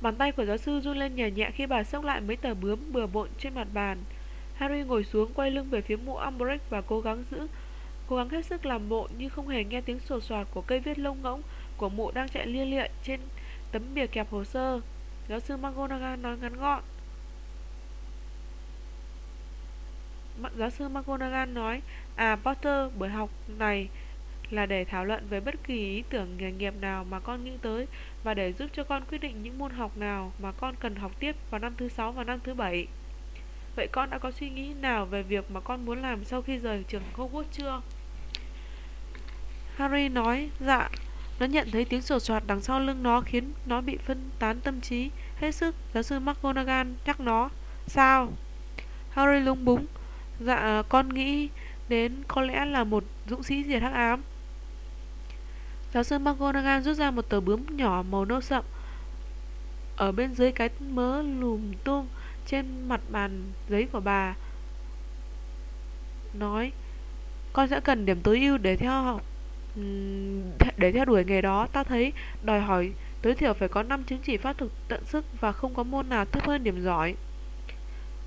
Bàn tay của giáo sư run lên nhẹ nhẹ khi bà xốc lại mấy tờ bướm bừa bộn trên mặt bàn. Harry ngồi xuống quay lưng về phía mụ Umbridge và cố gắng giữ cố gắng hết sức làm bộ như không hề nghe tiếng sột soạt của cây viết lông ngỗng của mụ đang chạy lia lịa trên tấm bìa kẹp hồ sơ. Giáo sư McGonagall nói ngắn gọn. Giáo sư McGonagall nói À Potter, buổi học này là để thảo luận về bất kỳ ý tưởng nghề nghiệp nào mà con nghĩ tới và để giúp cho con quyết định những môn học nào mà con cần học tiếp vào năm thứ sáu và năm thứ bảy. Vậy con đã có suy nghĩ nào về việc mà con muốn làm sau khi rời trường Hogwarts chưa? Harry nói, dạ. Nó nhận thấy tiếng sột soạt đằng sau lưng nó khiến nó bị phân tán tâm trí. Hết sức, giáo sư McGonagall nhắc nó. Sao? Harry lúng búng. Dạ à, con nghĩ đến có lẽ là một dũng sĩ diệt hắc ám Giáo sư McGonagall rút ra một tờ bướm nhỏ màu nâu sậm Ở bên dưới cái mớ lùm tung trên mặt bàn giấy của bà Nói Con sẽ cần điểm tối ưu để theo học để theo đuổi nghề đó Ta thấy đòi hỏi tối thiểu phải có 5 chứng chỉ pháp thực tận sức và không có môn nào thấp hơn điểm giỏi.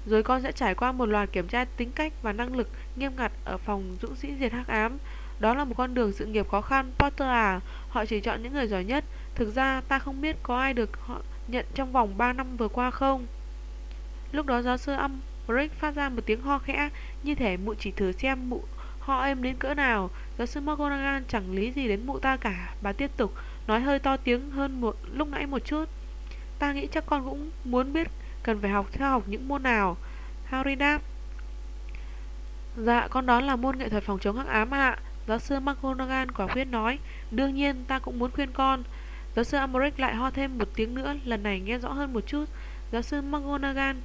Rồi con sẽ trải qua một loạt kiểm tra tính cách và năng lực nghiêm ngặt ở phòng dũng sĩ diệt hắc ám. Đó là một con đường sự nghiệp khó khăn, Potter à. Họ chỉ chọn những người giỏi nhất. Thực ra ta không biết có ai được họ nhận trong vòng 3 năm vừa qua không. Lúc đó giáo sư Umbridge phát ra một tiếng ho khẽ, như thể mụ chỉ thử xem mụ ho êm đến cỡ nào. Giáo sư McGonagall chẳng lý gì đến mụ ta cả. Bà tiếp tục nói hơi to tiếng hơn một lúc nãy một chút. Ta nghĩ chắc con cũng muốn biết cần phải học theo học những môn nào. Harry đáp. Dạ, con đó là môn nghệ thuật phòng chống hắc ám ạ. Giáo sư McGonagall quả quyết nói. Đương nhiên, ta cũng muốn khuyên con. Giáo sư amorick lại ho thêm một tiếng nữa, lần này nghe rõ hơn một chút. Giáo sư McGonagall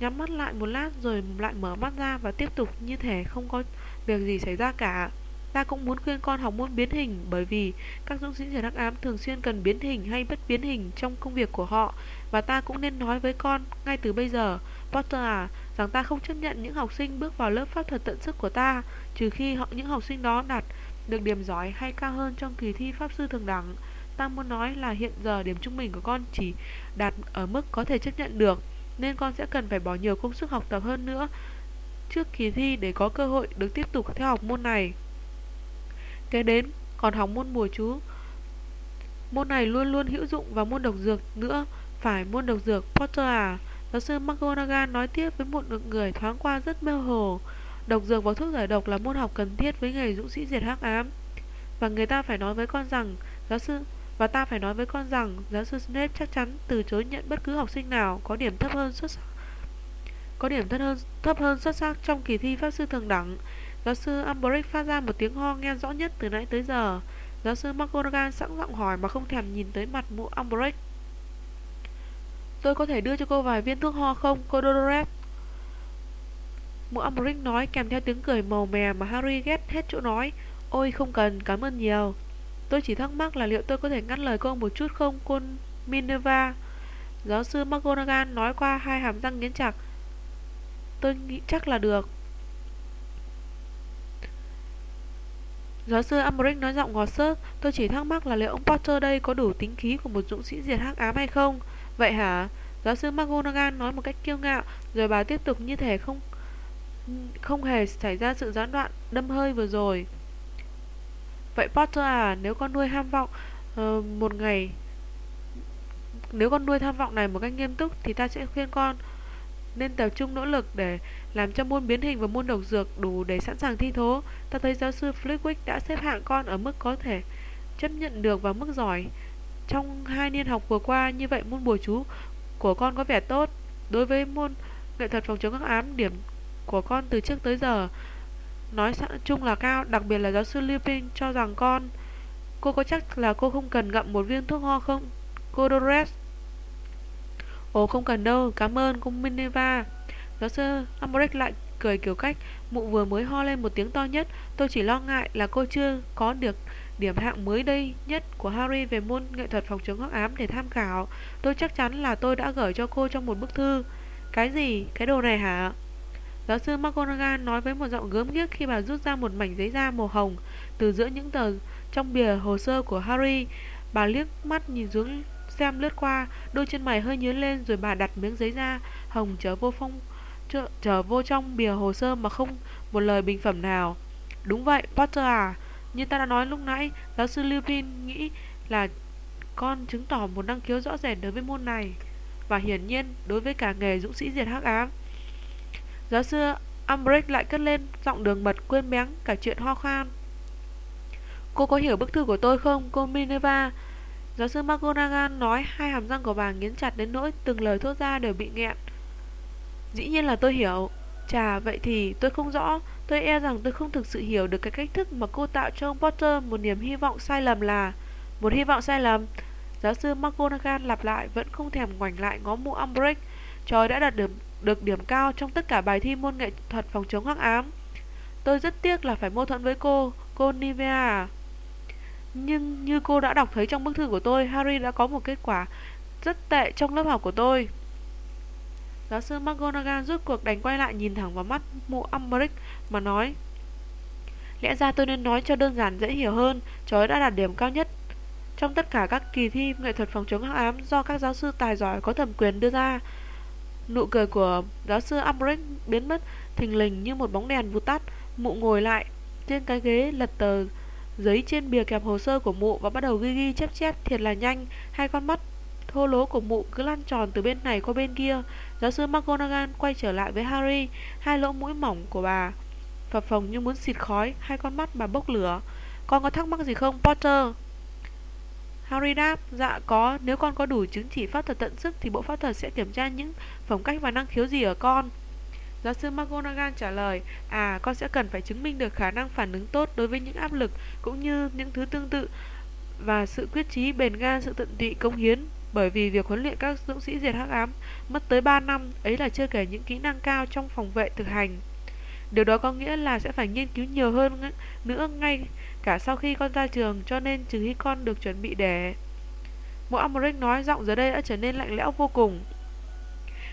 nhắm mắt lại một lát rồi lại mở mắt ra và tiếp tục như thể không có việc gì xảy ra cả. Ta cũng muốn khuyên con học môn biến hình bởi vì các dũng sĩ trẻ đắc ám thường xuyên cần biến hình hay bất biến hình trong công việc của họ và ta cũng nên nói với con ngay từ bây giờ, Potter à, rằng ta không chấp nhận những học sinh bước vào lớp pháp thuật tận sức của ta trừ khi họ những học sinh đó đạt được điểm giỏi hay cao hơn trong kỳ thi pháp sư thường đẳng. Ta muốn nói là hiện giờ điểm trung bình của con chỉ đạt ở mức có thể chấp nhận được nên con sẽ cần phải bỏ nhiều công sức học tập hơn nữa trước kỳ thi để có cơ hội được tiếp tục theo học môn này. Kế đến, còn học môn bùa chú. Môn này luôn luôn hữu dụng và môn độc dược nữa. Phải môn độc dược Potter à? Giáo sư McGonagall nói tiếp với một người thoáng qua rất mơ hồ. Độc dược và thuốc giải độc là môn học cần thiết với nghề dũng sĩ diệt hắc ám. Và người ta phải nói với con rằng giáo sư và ta phải nói với con rằng giáo sư Snape chắc chắn từ chối nhận bất cứ học sinh nào có điểm thấp hơn xuất sắc có điểm thấp hơn thấp hơn xuất sắc trong kỳ thi pháp sư thường đẳng. Giáo sư Umbridge phát ra một tiếng ho nghe rõ nhất từ nãy tới giờ. Giáo sư McGonagall sẵn giọng hỏi mà không thèm nhìn tới mặt mụ Umbridge. Tôi có thể đưa cho cô vài viên thuốc ho không, cô Dolores? Mụ Umbridge nói kèm theo tiếng cười màu mè mà Harry ghét hết chỗ nói. Ôi không cần, cảm ơn nhiều. Tôi chỉ thắc mắc là liệu tôi có thể ngắt lời cô một chút không, cô Minerva? Giáo sư McGonagall nói qua hai hàm răng nghiến chặt. Tôi nghĩ chắc là được. Giáo sư Umbridge nói giọng ngọt sớt. tôi chỉ thắc mắc là liệu ông Potter đây có đủ tính khí của một dũng sĩ diệt hắc ám hay không? Vậy hả? Giáo sư McGonagall nói một cách kiêu ngạo, rồi bà tiếp tục như thể không không hề xảy ra sự gián đoạn đâm hơi vừa rồi. Vậy Potter à, nếu con nuôi ham vọng uh, một ngày nếu con nuôi tham vọng này một cách nghiêm túc thì ta sẽ khuyên con nên tập trung nỗ lực để làm cho môn biến hình và môn độc dược đủ để sẵn sàng thi thố. Ta thấy giáo sư Flitwick đã xếp hạng con ở mức có thể chấp nhận được và mức giỏi. Trong hai niên học vừa qua, như vậy môn bùa chú của con có vẻ tốt. Đối với môn nghệ thuật phòng chống các ám, điểm của con từ trước tới giờ nói chung là cao, đặc biệt là giáo sư Lupin cho rằng con Cô có chắc là cô không cần ngậm một viên thuốc ho không? Cô Dolores Ồ không cần đâu, cảm ơn cô Minerva Giáo sư Amorek lại cười kiểu cách Mụ vừa mới ho lên một tiếng to nhất Tôi chỉ lo ngại là cô chưa có được điểm hạng mới đây nhất của Harry về môn nghệ thuật phòng chống hắc ám để tham khảo Tôi chắc chắn là tôi đã gửi cho cô trong một bức thư Cái gì? Cái đồ này hả? Giáo sư McGonagall nói với một giọng gớm ghiếc khi bà rút ra một mảnh giấy da màu hồng từ giữa những tờ trong bìa hồ sơ của Harry. Bà liếc mắt nhìn xuống xem lướt qua, đôi chân mày hơi nhướng lên rồi bà đặt miếng giấy da hồng trở vô phong trở, trở vô trong bìa hồ sơ mà không một lời bình phẩm nào. Đúng vậy, Potter à, như ta đã nói lúc nãy, giáo sư Lupin nghĩ là con chứng tỏ một năng khiếu rõ rệt đối với môn này và hiển nhiên đối với cả nghề dũng sĩ diệt hắc ám. Giáo sư Umbridge lại cất lên giọng đường mật quên bén cả chuyện ho khan. Cô có hiểu bức thư của tôi không, cô Minerva? Giáo sư McGonagall nói hai hàm răng của bà nghiến chặt đến nỗi từng lời thốt ra đều bị nghẹn. Dĩ nhiên là tôi hiểu. Chà, vậy thì tôi không rõ. Tôi e rằng tôi không thực sự hiểu được cái cách thức mà cô tạo cho ông Potter một niềm hy vọng sai lầm là... Một hy vọng sai lầm. Giáo sư McGonagall lặp lại vẫn không thèm ngoảnh lại ngó mũ Umbridge. Trời đã đạt được, được điểm cao trong tất cả bài thi môn nghệ thuật phòng chống hắc ám. Tôi rất tiếc là phải mâu thuẫn với cô, cô Nivea nhưng như cô đã đọc thấy trong bức thư của tôi, Harry đã có một kết quả rất tệ trong lớp học của tôi. Giáo sư McGonagall rút cuộc đánh quay lại nhìn thẳng vào mắt mụ Umbridge mà nói Lẽ ra tôi nên nói cho đơn giản dễ hiểu hơn Cháu đã đạt điểm cao nhất trong tất cả các kỳ thi nghệ thuật phòng chống hắc ám do các giáo sư tài giỏi có thẩm quyền đưa ra. Nụ cười của giáo sư Albrecht biến mất thình lình như một bóng đèn vụt tắt. Mụ ngồi lại trên cái ghế lật tờ giấy trên bìa kẹp hồ sơ của mụ và bắt đầu ghi ghi chép chép thiệt là nhanh. Hai con mắt thô lố của mụ cứ lăn tròn từ bên này qua bên kia. Giáo sư McGonagall quay trở lại với Harry, hai lỗ mũi mỏng của bà phập phồng như muốn xịt khói, hai con mắt bà bốc lửa. Con có thắc mắc gì không, Potter? Harry đáp, dạ có, nếu con có đủ chứng chỉ pháp thuật tận sức thì bộ pháp thuật sẽ kiểm tra những phẩm cách và năng khiếu gì ở con. Giáo sư McGonagall trả lời, à, con sẽ cần phải chứng minh được khả năng phản ứng tốt đối với những áp lực cũng như những thứ tương tự và sự quyết chí bền gan, sự tận tụy công hiến bởi vì việc huấn luyện các dũng sĩ diệt hắc ám mất tới 3 năm, ấy là chưa kể những kỹ năng cao trong phòng vệ thực hành. Điều đó có nghĩa là sẽ phải nghiên cứu nhiều hơn nữa ngay cả sau khi con ra trường cho nên trừ khi con được chuẩn bị để... Mộ Amoric nói giọng giờ đây đã trở nên lạnh lẽo vô cùng.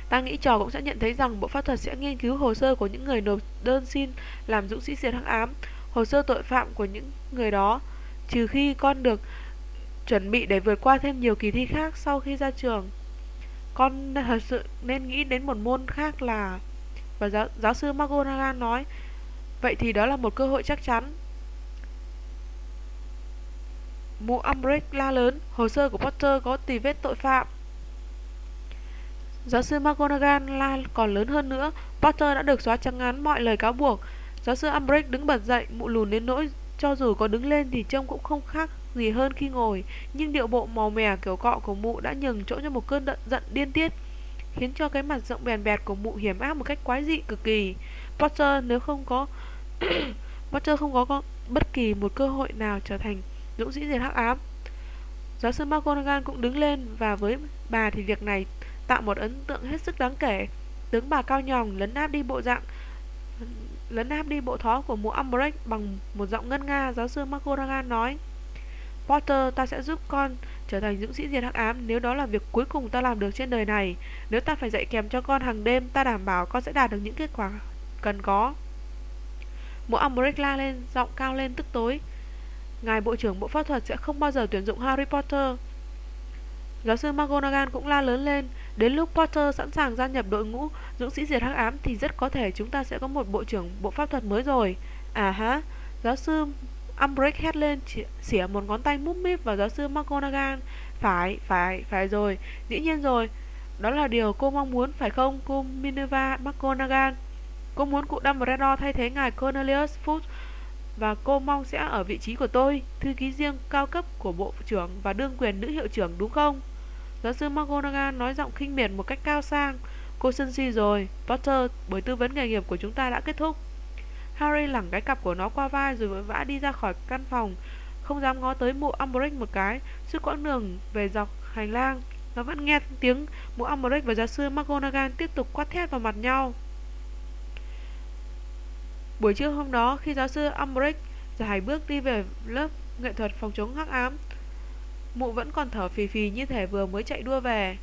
Ta nghĩ trò cũng sẽ nhận thấy rằng Bộ Pháp thuật sẽ nghiên cứu hồ sơ của những người nộp đơn xin làm dũng sĩ diệt hắc ám, hồ sơ tội phạm của những người đó, trừ khi con được chuẩn bị để vượt qua thêm nhiều kỳ thi khác sau khi ra trường. Con thật sự nên nghĩ đến một môn khác là... Và giáo, giáo sư McGonagall nói, vậy thì đó là một cơ hội chắc chắn. Mụ Umbridge la lớn, hồ sơ của Potter có tì vết tội phạm. Giáo sư McGonagall la còn lớn hơn nữa, Potter đã được xóa trắng ngắn mọi lời cáo buộc. Giáo sư Umbridge đứng bật dậy, mụ lùn đến nỗi cho dù có đứng lên thì trông cũng không khác gì hơn khi ngồi, nhưng điệu bộ màu mè kiểu cọ của mụ đã nhường chỗ cho một cơn giận, giận điên tiết, khiến cho cái mặt rộng bèn bẹt của mụ hiểm ác một cách quái dị cực kỳ. Potter nếu không có Potter không có, có bất kỳ một cơ hội nào trở thành dũng sĩ diệt hắc ám. Giáo sư McGonagall cũng đứng lên và với bà thì việc này tạo một ấn tượng hết sức đáng kể. Tướng bà cao nhòng lấn áp đi bộ dạng lấn áp đi bộ thó của mụ Umbridge bằng một giọng ngân nga. Giáo sư McGonagall nói: Potter, ta sẽ giúp con trở thành dũng sĩ diệt hắc ám nếu đó là việc cuối cùng ta làm được trên đời này. Nếu ta phải dạy kèm cho con hàng đêm, ta đảm bảo con sẽ đạt được những kết quả cần có. Mụ Umbridge la lên, giọng cao lên tức tối. Ngài Bộ trưởng Bộ Pháp thuật sẽ không bao giờ tuyển dụng Harry Potter. Giáo sư McGonagall cũng la lớn lên, đến lúc Potter sẵn sàng gia nhập đội ngũ dũng sĩ diệt hắc ám thì rất có thể chúng ta sẽ có một Bộ trưởng Bộ Pháp thuật mới rồi. À hả, giáo sư Umbridge hét lên xỉa một ngón tay múp míp vào giáo sư McGonagall. Phải, phải, phải rồi, dĩ nhiên rồi. Đó là điều cô mong muốn phải không, cô Minerva McGonagall? Cô muốn cụ Dumbledore thay thế ngài Cornelius Fudge và cô mong sẽ ở vị trí của tôi, thư ký riêng cao cấp của bộ trưởng và đương quyền nữ hiệu trưởng đúng không? Giáo sư McGonagall nói giọng khinh miệt một cách cao sang. Cô sân si rồi, Potter, buổi tư vấn nghề nghiệp của chúng ta đã kết thúc. Harry lẳng cái cặp của nó qua vai rồi vội vã đi ra khỏi căn phòng, không dám ngó tới mụ Umbridge một cái. Suốt quãng đường về dọc hành lang, nó vẫn nghe tiếng mụ Umbridge và giáo sư McGonagall tiếp tục quát thét vào mặt nhau. Buổi trưa hôm đó, khi giáo sư Umbridge dài bước đi về lớp nghệ thuật phòng chống hắc ám, mụ vẫn còn thở phì phì như thể vừa mới chạy đua về.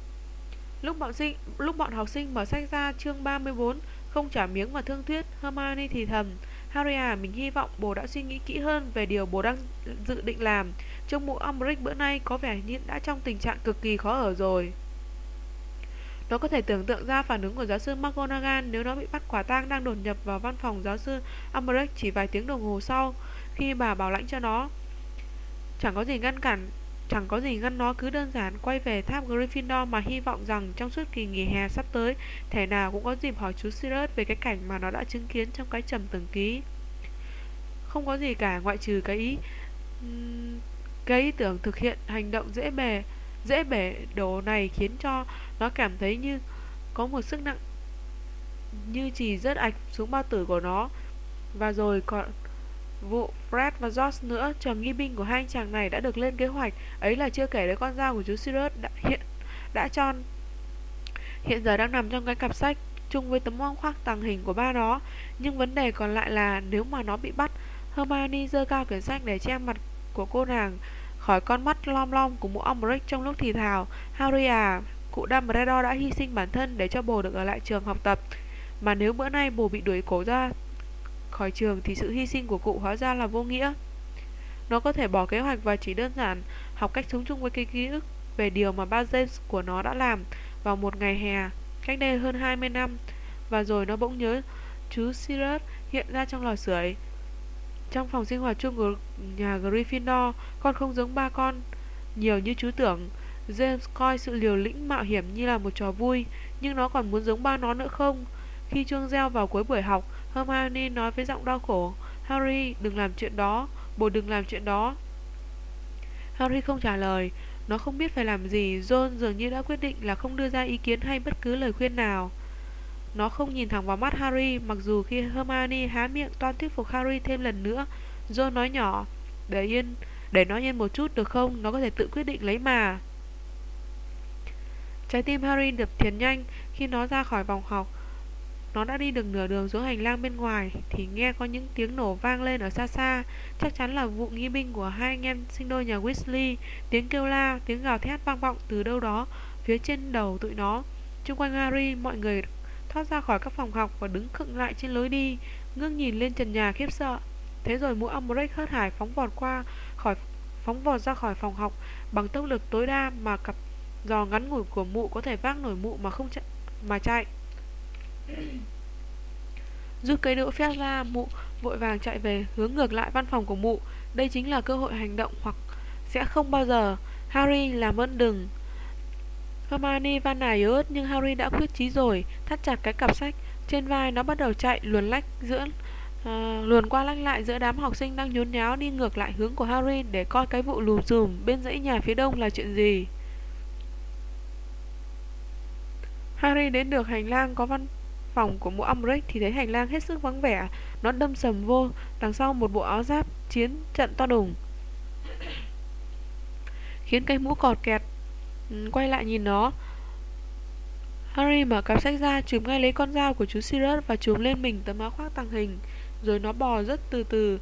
Lúc bọn sinh, lúc bọn học sinh mở sách ra chương 34, không trả miếng và thương thuyết, Hermione thì thầm, Harry à, mình hy vọng bố đã suy nghĩ kỹ hơn về điều bố đang dự định làm. Trông mụ Umbridge bữa nay có vẻ như đã trong tình trạng cực kỳ khó ở rồi. Nó có thể tưởng tượng ra phản ứng của giáo sư McGonagall nếu nó bị bắt quả tang đang đột nhập vào văn phòng giáo sư Umbridge chỉ vài tiếng đồng hồ sau khi bà bảo lãnh cho nó. Chẳng có gì ngăn cản Chẳng có gì ngăn nó cứ đơn giản quay về tháp Gryffindor mà hy vọng rằng trong suốt kỳ nghỉ hè sắp tới, thể nào cũng có dịp hỏi chú Sirius về cái cảnh mà nó đã chứng kiến trong cái trầm từng ký. Không có gì cả ngoại trừ cái ý cái ý tưởng thực hiện hành động dễ bề dễ bể đổ này khiến cho nó cảm thấy như có một sức nặng, như chỉ rớt ạch xuống bao tử của nó. Và rồi còn vụ Fred và George nữa trò nghi binh của hai anh chàng này đã được lên kế hoạch. Ấy là chưa kể đến con dao của chú Sirius đã hiện, đã tròn, hiện giờ đang nằm trong cái cặp sách chung với tấm hoang khoác tàng hình của ba nó. Nhưng vấn đề còn lại là nếu mà nó bị bắt, Hermione giơ cao quyển sách để che mặt của cô nàng khỏi con mắt lom lom của mũ Umbridge trong lúc thì thào Harry à cụ Dumbledore đã hy sinh bản thân để cho bồ được ở lại trường học tập mà nếu bữa nay bồ bị đuổi cổ ra khỏi trường thì sự hy sinh của cụ hóa ra là vô nghĩa. Nó có thể bỏ kế hoạch và chỉ đơn giản học cách sống chung với cái ký ức về điều mà ba James của nó đã làm vào một ngày hè cách đây hơn 20 năm. Và rồi nó bỗng nhớ chú Sirius hiện ra trong lò sưởi. Trong phòng sinh hoạt chung của nhà Gryffindor, con không giống ba con nhiều như chú tưởng. James coi sự liều lĩnh mạo hiểm như là một trò vui, nhưng nó còn muốn giống ba nó nữa không? Khi chuông reo vào cuối buổi học, Hermione nói với giọng đau khổ, Harry, đừng làm chuyện đó, bố đừng làm chuyện đó. Harry không trả lời, nó không biết phải làm gì, John dường như đã quyết định là không đưa ra ý kiến hay bất cứ lời khuyên nào. Nó không nhìn thẳng vào mắt Harry, mặc dù khi Hermione há miệng toan thuyết phục Harry thêm lần nữa, John nói nhỏ, để yên, để nó yên một chút được không, nó có thể tự quyết định lấy mà. Trái tim Harry đập thiền nhanh khi nó ra khỏi vòng học. Nó đã đi được nửa đường xuống hành lang bên ngoài thì nghe có những tiếng nổ vang lên ở xa xa, chắc chắn là vụ nghi binh của hai anh em sinh đôi nhà Weasley. Tiếng kêu la, tiếng gào thét vang vọng từ đâu đó phía trên đầu tụi nó. Xung quanh Harry, mọi người thoát ra khỏi các phòng học và đứng khựng lại trên lối đi, ngước nhìn lên trần nhà khiếp sợ. Thế rồi mũ Umbridge hớt hải phóng vọt qua khỏi phóng vọt ra khỏi phòng học bằng tốc lực tối đa mà cặp giò ngắn ngủi của mụ có thể vác nổi mụ mà không chạy mà chạy. Rút cây đũa phép ra, mụ vội vàng chạy về hướng ngược lại văn phòng của mụ. Đây chính là cơ hội hành động hoặc sẽ không bao giờ. Harry làm ơn đừng. Hermione van nài yếu ớt nhưng Harry đã quyết chí rồi, thắt chặt cái cặp sách trên vai nó bắt đầu chạy luồn lách giữa uh, luồn qua lách lại giữa đám học sinh đang nhốn nháo đi ngược lại hướng của Harry để coi cái vụ lùm xùm bên dãy nhà phía đông là chuyện gì. Harry đến được hành lang có văn phòng của mụ Umbridge thì thấy hành lang hết sức vắng vẻ. Nó đâm sầm vô đằng sau một bộ áo giáp chiến trận to đùng. Khiến cây mũ cọt kẹt quay lại nhìn nó. Harry mở cặp sách ra, chùm ngay lấy con dao của chú Sirius và chùm lên mình tấm áo khoác tàng hình. Rồi nó bò rất từ từ,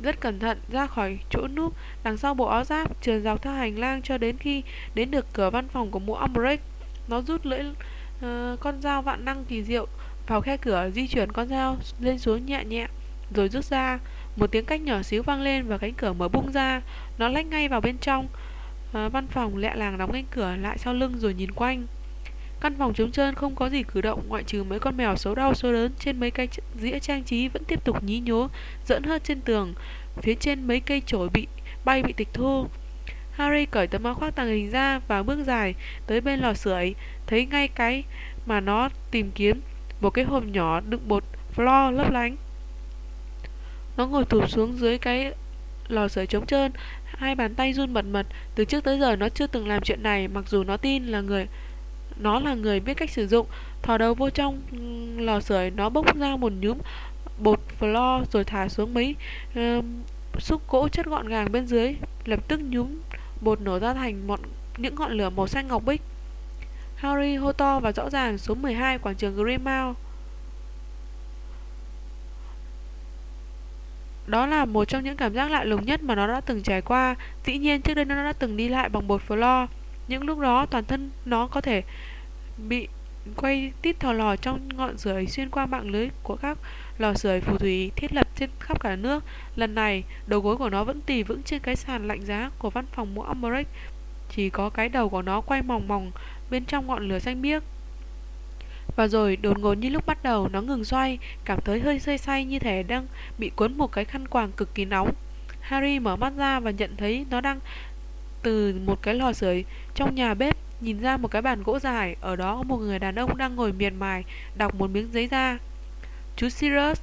rất cẩn thận ra khỏi chỗ núp đằng sau bộ áo giáp, trườn dọc theo hành lang cho đến khi đến được cửa văn phòng của mụ Umbridge. Nó rút lưỡi uh, con dao vạn năng kỳ diệu vào khe cửa di chuyển con dao lên xuống nhẹ nhẹ rồi rút ra một tiếng cách nhỏ xíu vang lên và cánh cửa mở bung ra nó lách ngay vào bên trong à, văn phòng lẹ làng đóng cánh cửa lại sau lưng rồi nhìn quanh. Căn phòng trống trơn không có gì cử động ngoại trừ mấy con mèo xấu đau số lớn trên mấy cái dĩa trang trí vẫn tiếp tục nhí nhố dẫn hớt trên tường. Phía trên mấy cây chổi bị bay bị tịch thu. Harry cởi tấm áo khoác tàng hình ra và bước dài tới bên lò sưởi, thấy ngay cái mà nó tìm kiếm, một cái hộp nhỏ đựng bột floor lấp lánh. Nó ngồi thụp xuống dưới cái lò sưởi trống trơn, hai bàn tay run mật mật, từ trước tới giờ nó chưa từng làm chuyện này, mặc dù nó tin là người nó là người biết cách sử dụng. Thò đầu vô trong lò sưởi, nó bốc ra một nhúm bột floor rồi thả xuống mấy uh, xúc gỗ chất gọn gàng bên dưới, lập tức nhúm bột nổ ra thành một những ngọn lửa màu xanh ngọc bích. Harry hô to và rõ ràng số 12 quảng trường Grimmauld. Đó là một trong những cảm giác lạ lùng nhất mà nó đã từng trải qua. Dĩ nhiên trước đây nó đã từng đi lại bằng bột floor. Những lúc đó toàn thân nó có thể bị quay tít thò lò trong ngọn sưởi xuyên qua mạng lưới của các lò sưởi phù thủy thiết lập trên khắp cả nước. Lần này, đầu gối của nó vẫn tì vững trên cái sàn lạnh giá của văn phòng mũ Umbridge. Chỉ có cái đầu của nó quay mòng mòng bên trong ngọn lửa xanh biếc. Và rồi đột ngột như lúc bắt đầu nó ngừng xoay, cảm thấy hơi say say như thể đang bị cuốn một cái khăn quàng cực kỳ nóng. Harry mở mắt ra và nhận thấy nó đang từ một cái lò sưởi trong nhà bếp nhìn ra một cái bàn gỗ dài, ở đó có một người đàn ông đang ngồi miệt mài đọc một miếng giấy ra. Chú Sirius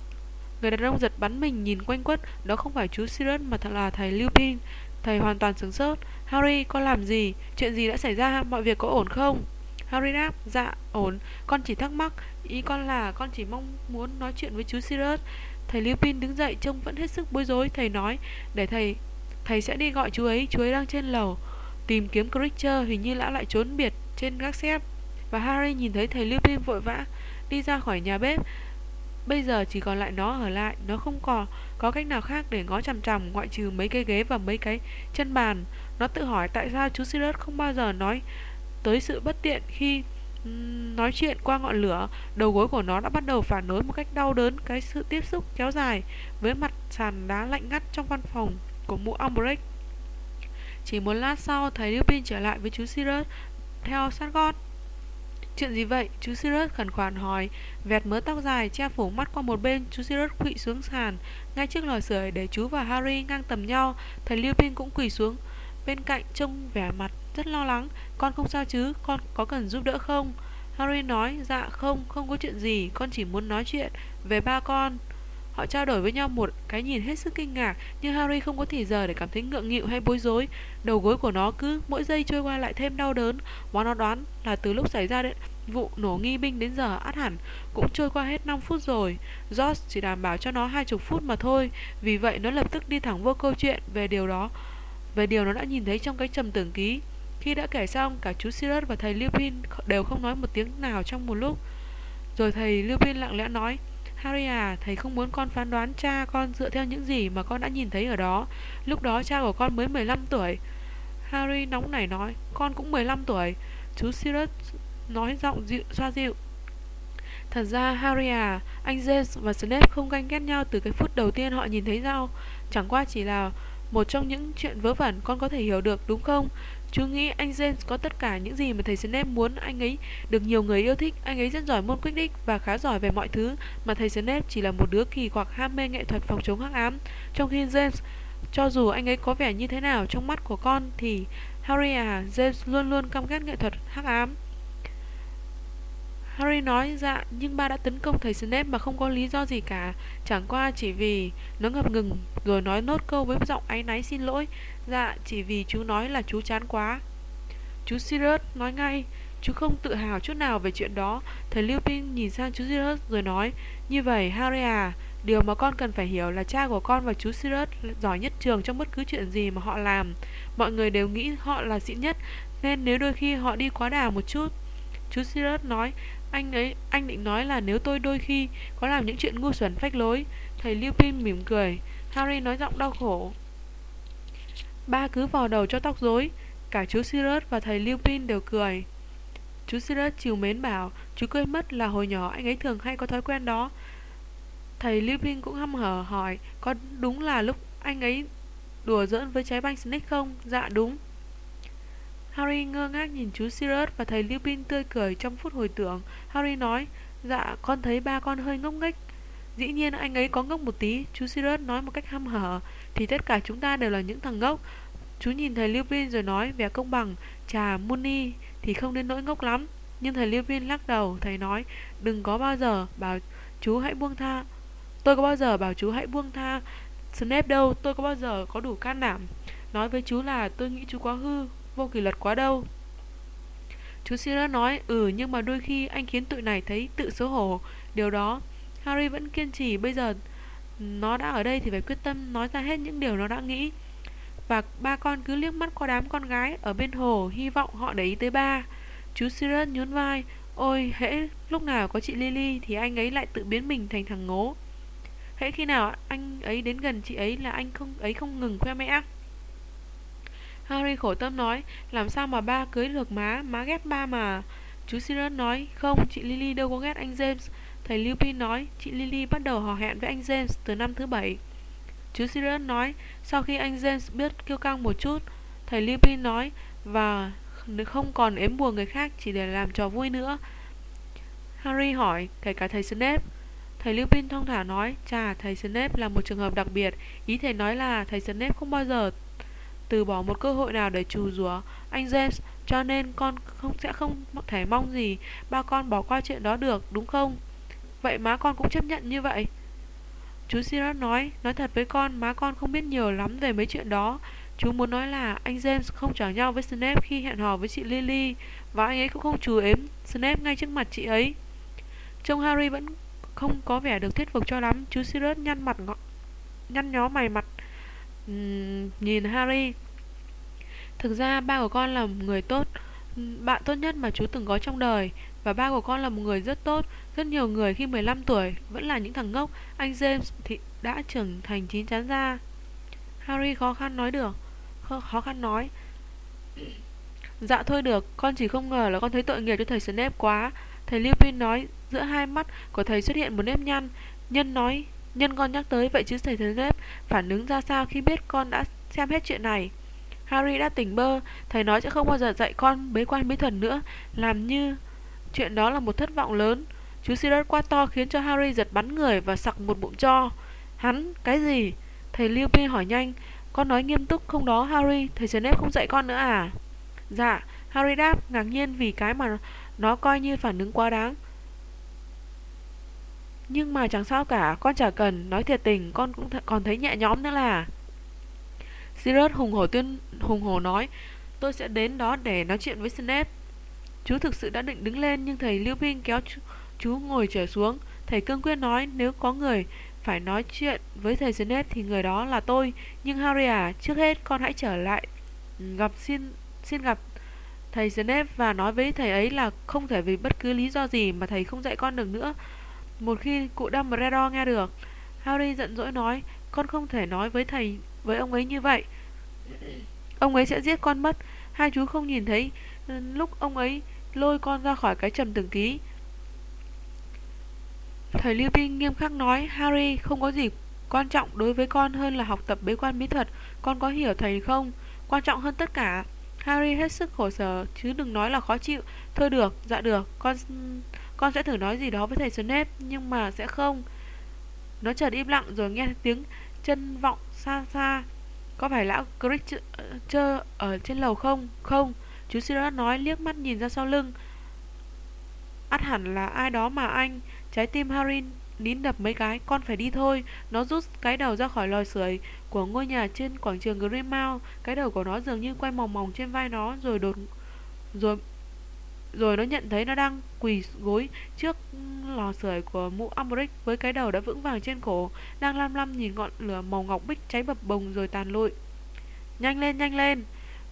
Người đàn ông giật bắn mình nhìn quanh quất Đó không phải chú Sirius mà thật là thầy Lupin Thầy hoàn toàn sướng sốt Harry, con làm gì? Chuyện gì đã xảy ra? Mọi việc có ổn không? Harry đáp, dạ, ổn. Con chỉ thắc mắc Ý con là con chỉ mong muốn nói chuyện với chú Sirius. Thầy Lupin đứng dậy trông vẫn hết sức bối rối. Thầy nói, để thầy Thầy sẽ đi gọi chú ấy, chú ấy đang trên lầu Tìm kiếm Creature, hình như lão lại trốn biệt trên gác xếp Và Harry nhìn thấy thầy Lupin vội vã Đi ra khỏi nhà bếp. Bây giờ chỉ còn lại nó ở lại Nó không còn có cách nào khác để ngó chằm chằm Ngoại trừ mấy cái ghế và mấy cái chân bàn. Nó tự hỏi tại sao chú Sirius không bao giờ nói Tới sự bất tiện khi nói chuyện qua ngọn lửa Đầu gối của nó đã bắt đầu phản đối một cách đau đớn Cái sự tiếp xúc kéo dài Với mặt sàn đá lạnh ngắt trong văn phòng của mũ Umbridge. Chỉ một lát sau, thầy Lupin trở lại với chú Sirius theo sát gót. Chuyện gì vậy? Chú Sirius khẩn khoản hỏi, vẹt mớ tóc dài che phủ mắt qua một bên, chú Sirius quỵ xuống sàn, ngay trước lò sưởi để chú và Harry ngang tầm nhau. Thầy Lupin cũng quỳ xuống bên cạnh trông vẻ mặt rất lo lắng. Con không sao chứ? Con có cần giúp đỡ không? Harry nói, dạ không, không có chuyện gì, con chỉ muốn nói chuyện về ba con. Họ trao đổi với nhau một cái nhìn hết sức kinh ngạc, nhưng Harry không có thì giờ để cảm thấy ngượng nghịu hay bối rối. Đầu gối của nó cứ mỗi giây trôi qua lại thêm đau đớn, và nó đoán là từ lúc xảy ra vụ nổ nghi binh đến giờ át hẳn cũng trôi qua hết 5 phút rồi. George chỉ đảm bảo cho nó hai chục phút mà thôi, vì vậy nó lập tức đi thẳng vô câu chuyện về điều đó, về điều nó đã nhìn thấy trong cái trầm tưởng ký. Khi đã kể xong, cả chú Sirius và thầy Lupin đều không nói một tiếng nào trong một lúc. Rồi thầy Lupin lặng lẽ nói, Harry à, thầy không muốn con phán đoán cha con dựa theo những gì mà con đã nhìn thấy ở đó. Lúc đó cha của con mới 15 tuổi. Harry nóng nảy nói, con cũng 15 tuổi. Chú Sirius nói giọng dịu, xoa dịu. Thật ra Harry à, anh James và Snape không ganh ghét nhau từ cái phút đầu tiên họ nhìn thấy nhau. Chẳng qua chỉ là một trong những chuyện vớ vẩn con có thể hiểu được đúng không? Chú nghĩ anh James có tất cả những gì mà thầy Snape muốn anh ấy được nhiều người yêu thích, anh ấy rất giỏi môn quyết và khá giỏi về mọi thứ, mà thầy Snape chỉ là một đứa kỳ quặc ham mê nghệ thuật phòng chống hắc ám. Trong khi James, cho dù anh ấy có vẻ như thế nào trong mắt của con thì Harry à, James luôn luôn căm ghét nghệ thuật hắc ám. Harry nói dạ nhưng ba đã tấn công thầy Snape mà không có lý do gì cả. Chẳng qua chỉ vì nó ngập ngừng, rồi nói nốt câu với giọng áy náy, xin lỗi. Dạ chỉ vì chú nói là chú chán quá. Chú Sirius nói ngay, Chú không tự hào chút nào về chuyện đó. Thầy Lupin nhìn sang chú Sirius rồi nói, Như vậy, Harry à Điều mà con cần phải hiểu là cha của con và chú Sirius giỏi nhất trường trong bất cứ chuyện gì mà họ làm. Mọi người đều nghĩ họ là xịn nhất, Nên nếu đôi khi họ đi quá đà một chút Chú Sirius nói anh ấy, anh định nói là nếu tôi đôi khi có làm những chuyện ngu xuẩn phách lối Thầy Lupin mỉm cười. Harry nói giọng đau khổ. Ba cứ vò đầu cho tóc rối Cả chú Sirius và thầy Lupin đều cười. Chú Sirius chiều mến bảo Chú quên mất là hồi nhỏ anh ấy thường hay có thói quen đó. Thầy Lupin cũng hăm hở hỏi Có đúng là lúc anh ấy đùa giỡn với trái banh Snake không? Dạ đúng. Harry ngơ ngác nhìn chú Sirius và thầy Lupin tươi cười trong phút hồi tưởng. Harry nói, dạ con thấy ba con hơi ngốc nghếch. Dĩ nhiên anh ấy có ngốc một tí, chú Sirius nói một cách hăm hở. Thì tất cả chúng ta đều là những thằng ngốc. Chú nhìn thầy Lupin rồi nói vẻ công bằng, chà Muni thì không đến nỗi ngốc lắm. Nhưng thầy Lupin lắc đầu, thầy nói, đừng có bao giờ bảo chú hãy buông tha. Tôi có bao giờ bảo chú hãy buông tha Snape đâu, tôi có bao giờ có đủ can đảm nói với chú là tôi nghĩ chú quá hư vô kỷ luật quá đâu. Chú Sirius nói Ừ nhưng mà đôi khi anh khiến tụi này thấy tự xấu hổ. Điều đó Harry vẫn kiên trì. Bây giờ nó đã ở đây thì phải quyết tâm nói ra hết những điều nó đã nghĩ. Và ba con cứ liếc mắt qua đám con gái Ở bên hồ, Hy vọng họ để ý tới ba. Chú Sirius nhún vai, Ôi, hễ, lúc nào có chị Lily Thì anh ấy lại tự biến mình thành thằng ngố. Hễ khi nào anh ấy đến gần chị ấy Là anh không, ấy không ngừng khoe mẽ. Harry khổ tâm nói, Làm sao mà ba cưới được má? Má ghét ba mà. Chú Sirius nói, Không, chị Lily đâu có ghét anh James. Thầy Lupin nói, Chị Lily bắt đầu hò hẹn với anh James từ năm thứ bảy. Chú Sirius nói, Sau khi anh James biết kiêu căng một chút, Thầy Lupin nói, Và không còn ếm buồn người khác, Chỉ để làm trò vui nữa. Harry hỏi, Kể cả thầy Snape? Thầy Lupin thong thả nói, Chà, thầy Snape là một trường hợp đặc biệt. Ý thầy nói là thầy Snape không bao giờ từ bỏ một cơ hội nào để trù rủa anh James, cho nên con không, sẽ không thể mong gì ba con bỏ qua chuyện đó được, đúng không? Vậy má con cũng chấp nhận như vậy. Chú Sirius nói nói thật với con, má con không biết nhiều lắm về mấy chuyện đó. Chú muốn nói là anh James không chở nhau với Snape khi hẹn hò với chị Lily, và anh ấy cũng không chù ếm Snape ngay trước mặt chị ấy. Trông Harry vẫn không có vẻ được thuyết phục cho lắm. Chú Sirius nhăn mặt nhăn nhó mày mặt nhìn Harry. Thực ra ba của con là một người tốt Bạn tốt nhất mà chú từng có trong đời. Và ba của con là một người rất tốt, Rất nhiều người khi 15 tuổi, Vẫn là những thằng ngốc. Anh James thì đã trưởng thành chín chắn ra. Harry khó khăn nói được Khó khăn nói. Dạ thôi được, Con chỉ không ngờ là con thấy tội nghiệp cho thầy Snape quá. Thầy Lupin nói, Giữa hai mắt của thầy xuất hiện một nếp nhăn. Nhân nói Nhân con nhắc tới vậy chứ thầy Snape phản ứng ra sao khi biết con đã xem hết chuyện này. Harry đã tỉnh bơ, thầy nói sẽ không bao giờ dạy con bế quan bí thuật nữa, làm như chuyện đó là một thất vọng lớn. Chú Sirius quá to khiến cho Harry giật bắn người và sặc một bụng cho. Hắn, cái gì? Thầy Lupin hỏi nhanh. Con nói nghiêm túc không đó Harry, thầy Snape không dạy con nữa à? Dạ, Harry đáp, ngạc nhiên vì cái mà nó coi như phản ứng quá đáng. Nhưng mà chẳng sao cả, con chả cần, nói thiệt tình, con cũng th còn thấy nhẹ nhõm nữa là. Sirius hùng hổ tuyên hùng hổ nói, tôi sẽ đến đó để nói chuyện với Snape. Chú thực sự đã định đứng lên nhưng thầy Lupin kéo chú, chú ngồi trở xuống. Thầy cương quyết nói nếu có người phải nói chuyện với thầy Snape thì người đó là tôi. Nhưng Harry à, trước hết con hãy trở lại gặp xin xin gặp thầy Snape và nói với thầy ấy là không thể vì bất cứ lý do gì mà thầy không dạy con được nữa. Một khi cụ Dumbledore nghe được, Harry giận dỗi nói, con không thể nói với thầy với ông ấy như vậy. Ông ấy sẽ giết con mất. Hai chú không nhìn thấy lúc ông ấy lôi con ra khỏi cái trầm từng ký. Thầy Lưu nghiêm khắc nói, Harry không có gì quan trọng đối với con hơn là học tập bế quan bí thuật. Con có hiểu thầy không? Quan trọng hơn tất cả. Harry hết sức khổ sở, chứ đừng nói là khó chịu. Thôi được, dạ được, con con sẽ thử nói gì đó với thầy Snape, nhưng mà sẽ không. Nó chợt im lặng rồi nghe tiếng chân vọng xa xa. Có phải lão Critcher ở trên lầu không? Không. Chú Sirius nói liếc mắt nhìn ra sau lưng. Át hẳn là ai đó mà anh. Trái tim Harry nín đập mấy cái. Con phải đi thôi. Nó rút cái đầu ra khỏi lò sưởi của ngôi nhà trên quảng trường Grimmauld. Cái đầu của nó dường như quay mòng mòng trên vai nó rồi đột rồi rồi nó nhận thấy nó đang quỳ gối trước lò sưởi của mụ Umbridge với cái đầu đã vững vàng trên cổ, đang lam lam nhìn ngọn lửa màu ngọc bích cháy bập bùng rồi tàn lụi. Nhanh lên, nhanh lên!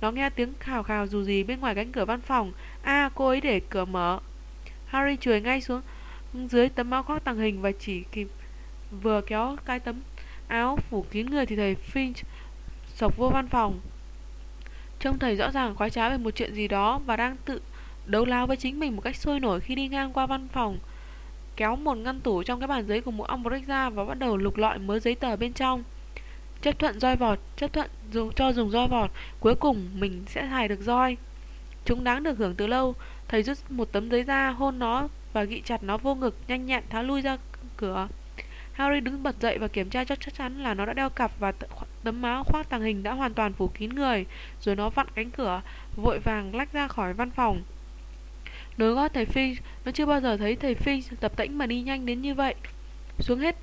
Nó nghe tiếng khào khào dù gì bên ngoài cánh cửa văn phòng. a à, cô ấy để cửa mở. Harry chuồi ngay xuống dưới tấm áo khoác tàng hình và chỉ kịp vừa kéo cái tấm áo phủ kín người thì thầy Finch sộc vô văn phòng. Trông thầy rõ ràng khoái trá về một chuyện gì đó và đang tự đấu lao với chính mình một cách sôi nổi khi đi ngang qua văn phòng, kéo một ngăn tủ trong cái bàn giấy của mũ Umbridge ra và bắt đầu lục lọi mớ giấy tờ bên trong. Chấp thuận roi vọt, chấp thuận dùng cho dùng roi vọt, cuối cùng mình sẽ hài được roi. Chúng đáng được hưởng từ lâu, thầy rút một tấm giấy ra, hôn nó và gị chặt nó vô ngực, nhanh nhẹn tháo lui ra cửa. Harry đứng bật dậy và kiểm tra cho chắc chắn là nó đã đeo cặp và tấm áo khoác tàng hình đã hoàn toàn phủ kín người, rồi nó vặn cánh cửa, vội vàng lách ra khỏi văn phòng. Nối gót thầy Phi Nó chưa bao giờ thấy thầy Phi tập tĩnh mà đi nhanh đến như vậy. Xuống hết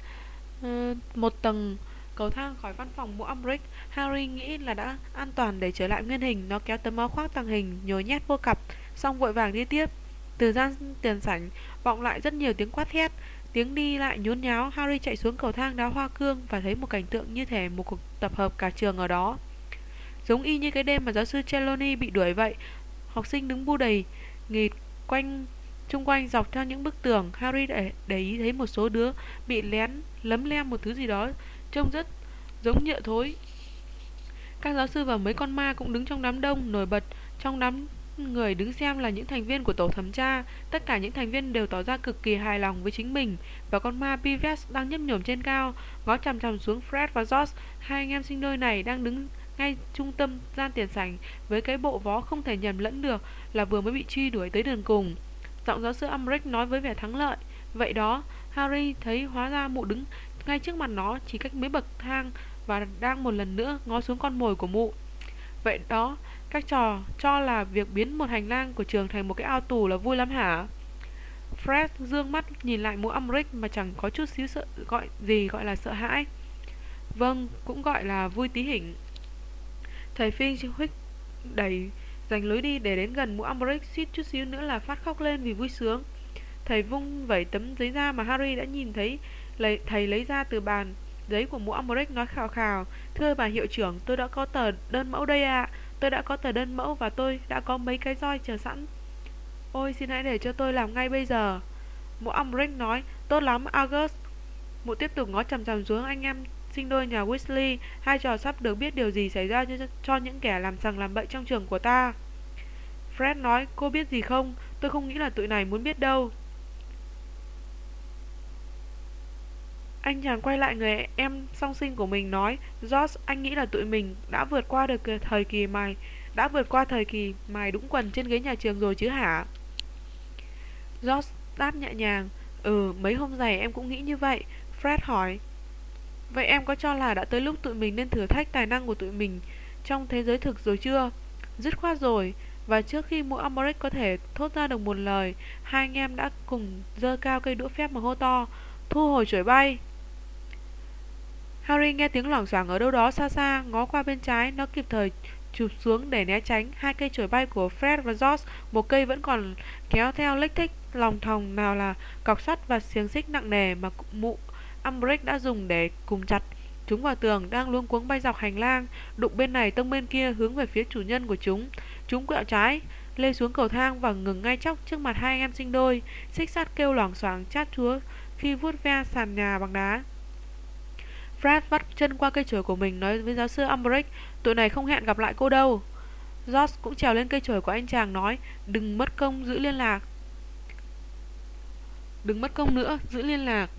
uh, Một tầng cầu thang khỏi văn phòng mũ Umbridge Harry nghĩ là đã an toàn để trở lại nguyên hình. Nó kéo tấm áo khoác tàng hình Nhồi nhét vô cặp Xong vội vàng đi tiếp. Từ gian tiền sảnh Vọng lại rất nhiều tiếng quát thét. Tiếng đi lại nhốn nháo Harry chạy xuống cầu thang đá hoa cương Và thấy một cảnh tượng như thể một cuộc tập hợp cả trường ở đó. Giống y như cái đêm mà giáo sư Trelawney bị đuổi vậy Học sinh đứng bu đầy nghịt quanh chung quanh dọc theo những bức tường Harry để, để ý thấy một số đứa bị lén lấm lem một thứ gì đó trông rất giống nhựa thối. Các giáo sư và mấy con ma cũng đứng trong đám đông nổi bật trong đám người đứng xem là những thành viên của tổ thẩm tra. Tất cả những thành viên đều tỏ ra cực kỳ hài lòng với chính mình và con ma Pives đang nhấp nhổm trên cao ngó chằm chằm xuống Fred và George. Hai anh em sinh đôi này đang đứng ngay trung tâm gian tiền sảnh với cái bộ vó không thể nhầm lẫn được là vừa mới bị truy đuổi tới đường cùng. Giọng giáo sư Umbridge nói với vẻ thắng lợi. Vậy đó, Harry thấy hóa ra mụ đứng ngay trước mặt nó chỉ cách mấy bậc thang và đang một lần nữa ngó xuống con mồi của mụ. Vậy đó, các trò cho là việc biến một hành lang của trường thành một cái ao tù là vui lắm hả? Fred dương mắt nhìn lại mũ Umbridge mà chẳng có chút xíu sợ gọi gì gọi là sợ hãi. Vâng, cũng gọi là vui tí hỉnh. Thầy Phi Huyết đẩy dành lối đi để đến gần mũ Umbridge suýt chút xíu nữa là phát khóc lên vì vui sướng. Thầy vung vẩy tấm giấy da mà Harry đã nhìn thấy lấy, thầy lấy ra từ bàn giấy của mũ Umbridge nói khào khào Thưa bà hiệu trưởng, tôi đã có tờ đơn mẫu đây ạ. À. Tôi đã có tờ đơn mẫu và tôi đã có mấy cái roi chờ sẵn. Ôi, xin hãy để cho tôi làm ngay bây giờ. Mũ Umbridge nói, tốt lắm, August. Mụ tiếp tục ngó chằm chằm xuống anh em sinh đôi nhà Weasley, hai trò sắp được biết điều gì xảy ra cho, những kẻ làm sằng làm bậy trong trường của ta. Fred nói, cô biết gì không? Tôi không nghĩ là tụi này muốn biết đâu. Anh chàng quay lại người em song sinh của mình nói George, anh nghĩ là tụi mình đã vượt qua được thời kỳ mài Đã vượt qua thời kỳ mài đúng quần trên ghế nhà trường rồi chứ hả? George đáp nhẹ nhàng Ừ, mấy hôm giày em cũng nghĩ như vậy Fred hỏi Vậy em có cho là đã tới lúc tụi mình nên thử thách tài năng của tụi mình trong thế giới thực rồi chưa? Dứt khoát rồi, và trước khi mũi Amoric có thể thốt ra được một lời, hai anh em đã cùng dơ cao cây đũa phép mà hô to, thu hồi chổi bay. Harry nghe tiếng loảng xoảng ở đâu đó xa xa, ngó qua bên trái, nó kịp thời chụp xuống để né tránh hai cây chổi bay của Fred và George, một cây vẫn còn kéo theo lếch thích lòng thòng nào là cọc sắt và xiềng xích nặng nề mà mụ Umbridge đã dùng để cùng chặt. Chúng vào tường đang luống cuống bay dọc hành lang, đụng bên này tông bên kia hướng về phía chủ nhân của chúng. Chúng quẹo trái, lê xuống cầu thang và ngừng ngay chóc trước mặt hai anh em sinh đôi, xích sắt kêu loảng xoảng chát chúa khi vuốt ve sàn nhà bằng đá. Fred vắt chân qua cây chổi của mình nói với giáo sư Umbridge tụi này không hẹn gặp lại cô đâu. George cũng trèo lên cây chổi của anh chàng nói, đừng mất công giữ liên lạc. Đừng mất công nữa, giữ liên lạc.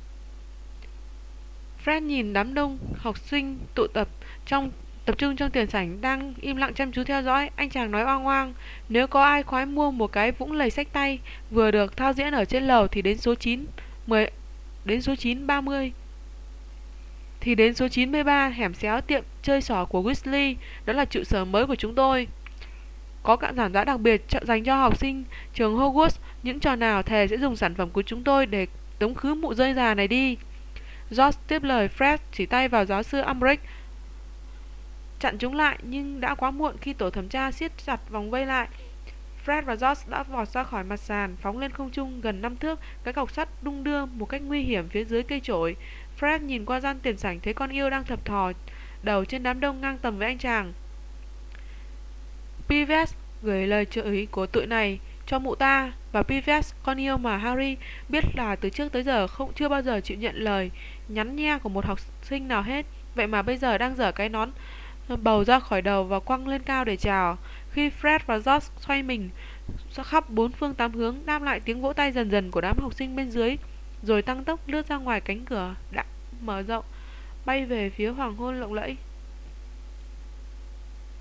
Fred nhìn đám đông học sinh tụ tập trong tập trung trong tiền sảnh đang im lặng chăm chú theo dõi. Anh chàng nói oang oang, nếu có ai khoái mua một cái vũng lầy sách tay vừa được thao diễn ở trên lầu thì đến số 9 10 đến số 9 30 thì đến số 93 hẻm xéo tiệm chơi sỏ của Weasley, đó là trụ sở mới của chúng tôi. Có cả giảm giá đặc biệt dành cho học sinh trường Hogwarts, những trò nào thề sẽ dùng sản phẩm của chúng tôi để tống khứ mụ rơi già này đi. George tiếp lời Fred chỉ tay vào giáo sư Umbridge chặn chúng lại nhưng đã quá muộn khi tổ thẩm tra siết chặt vòng vây lại. Fred và George đã vọt ra khỏi mặt sàn, phóng lên không trung gần năm thước, cái cọc sắt đung đưa một cách nguy hiểm phía dưới cây chổi. Fred nhìn qua gian tiền sảnh thấy con yêu đang thập thò đầu trên đám đông ngang tầm với anh chàng. Pives gửi lời chửi của tụi này cho mụ ta. Và Pives con yêu mà Harry, biết là từ trước tới giờ không, chưa bao giờ chịu nhận lời nhắn nhe của một học sinh nào hết. Vậy mà bây giờ đang dở cái nón ờ, bầu ra khỏi đầu và quăng lên cao để chào. Khi Fred và George xoay mình khắp bốn phương tám hướng đam lại tiếng vỗ tay dần dần của đám học sinh bên dưới, rồi tăng tốc lướt ra ngoài cánh cửa, đã mở rộng, bay về phía hoàng hôn lộng lẫy.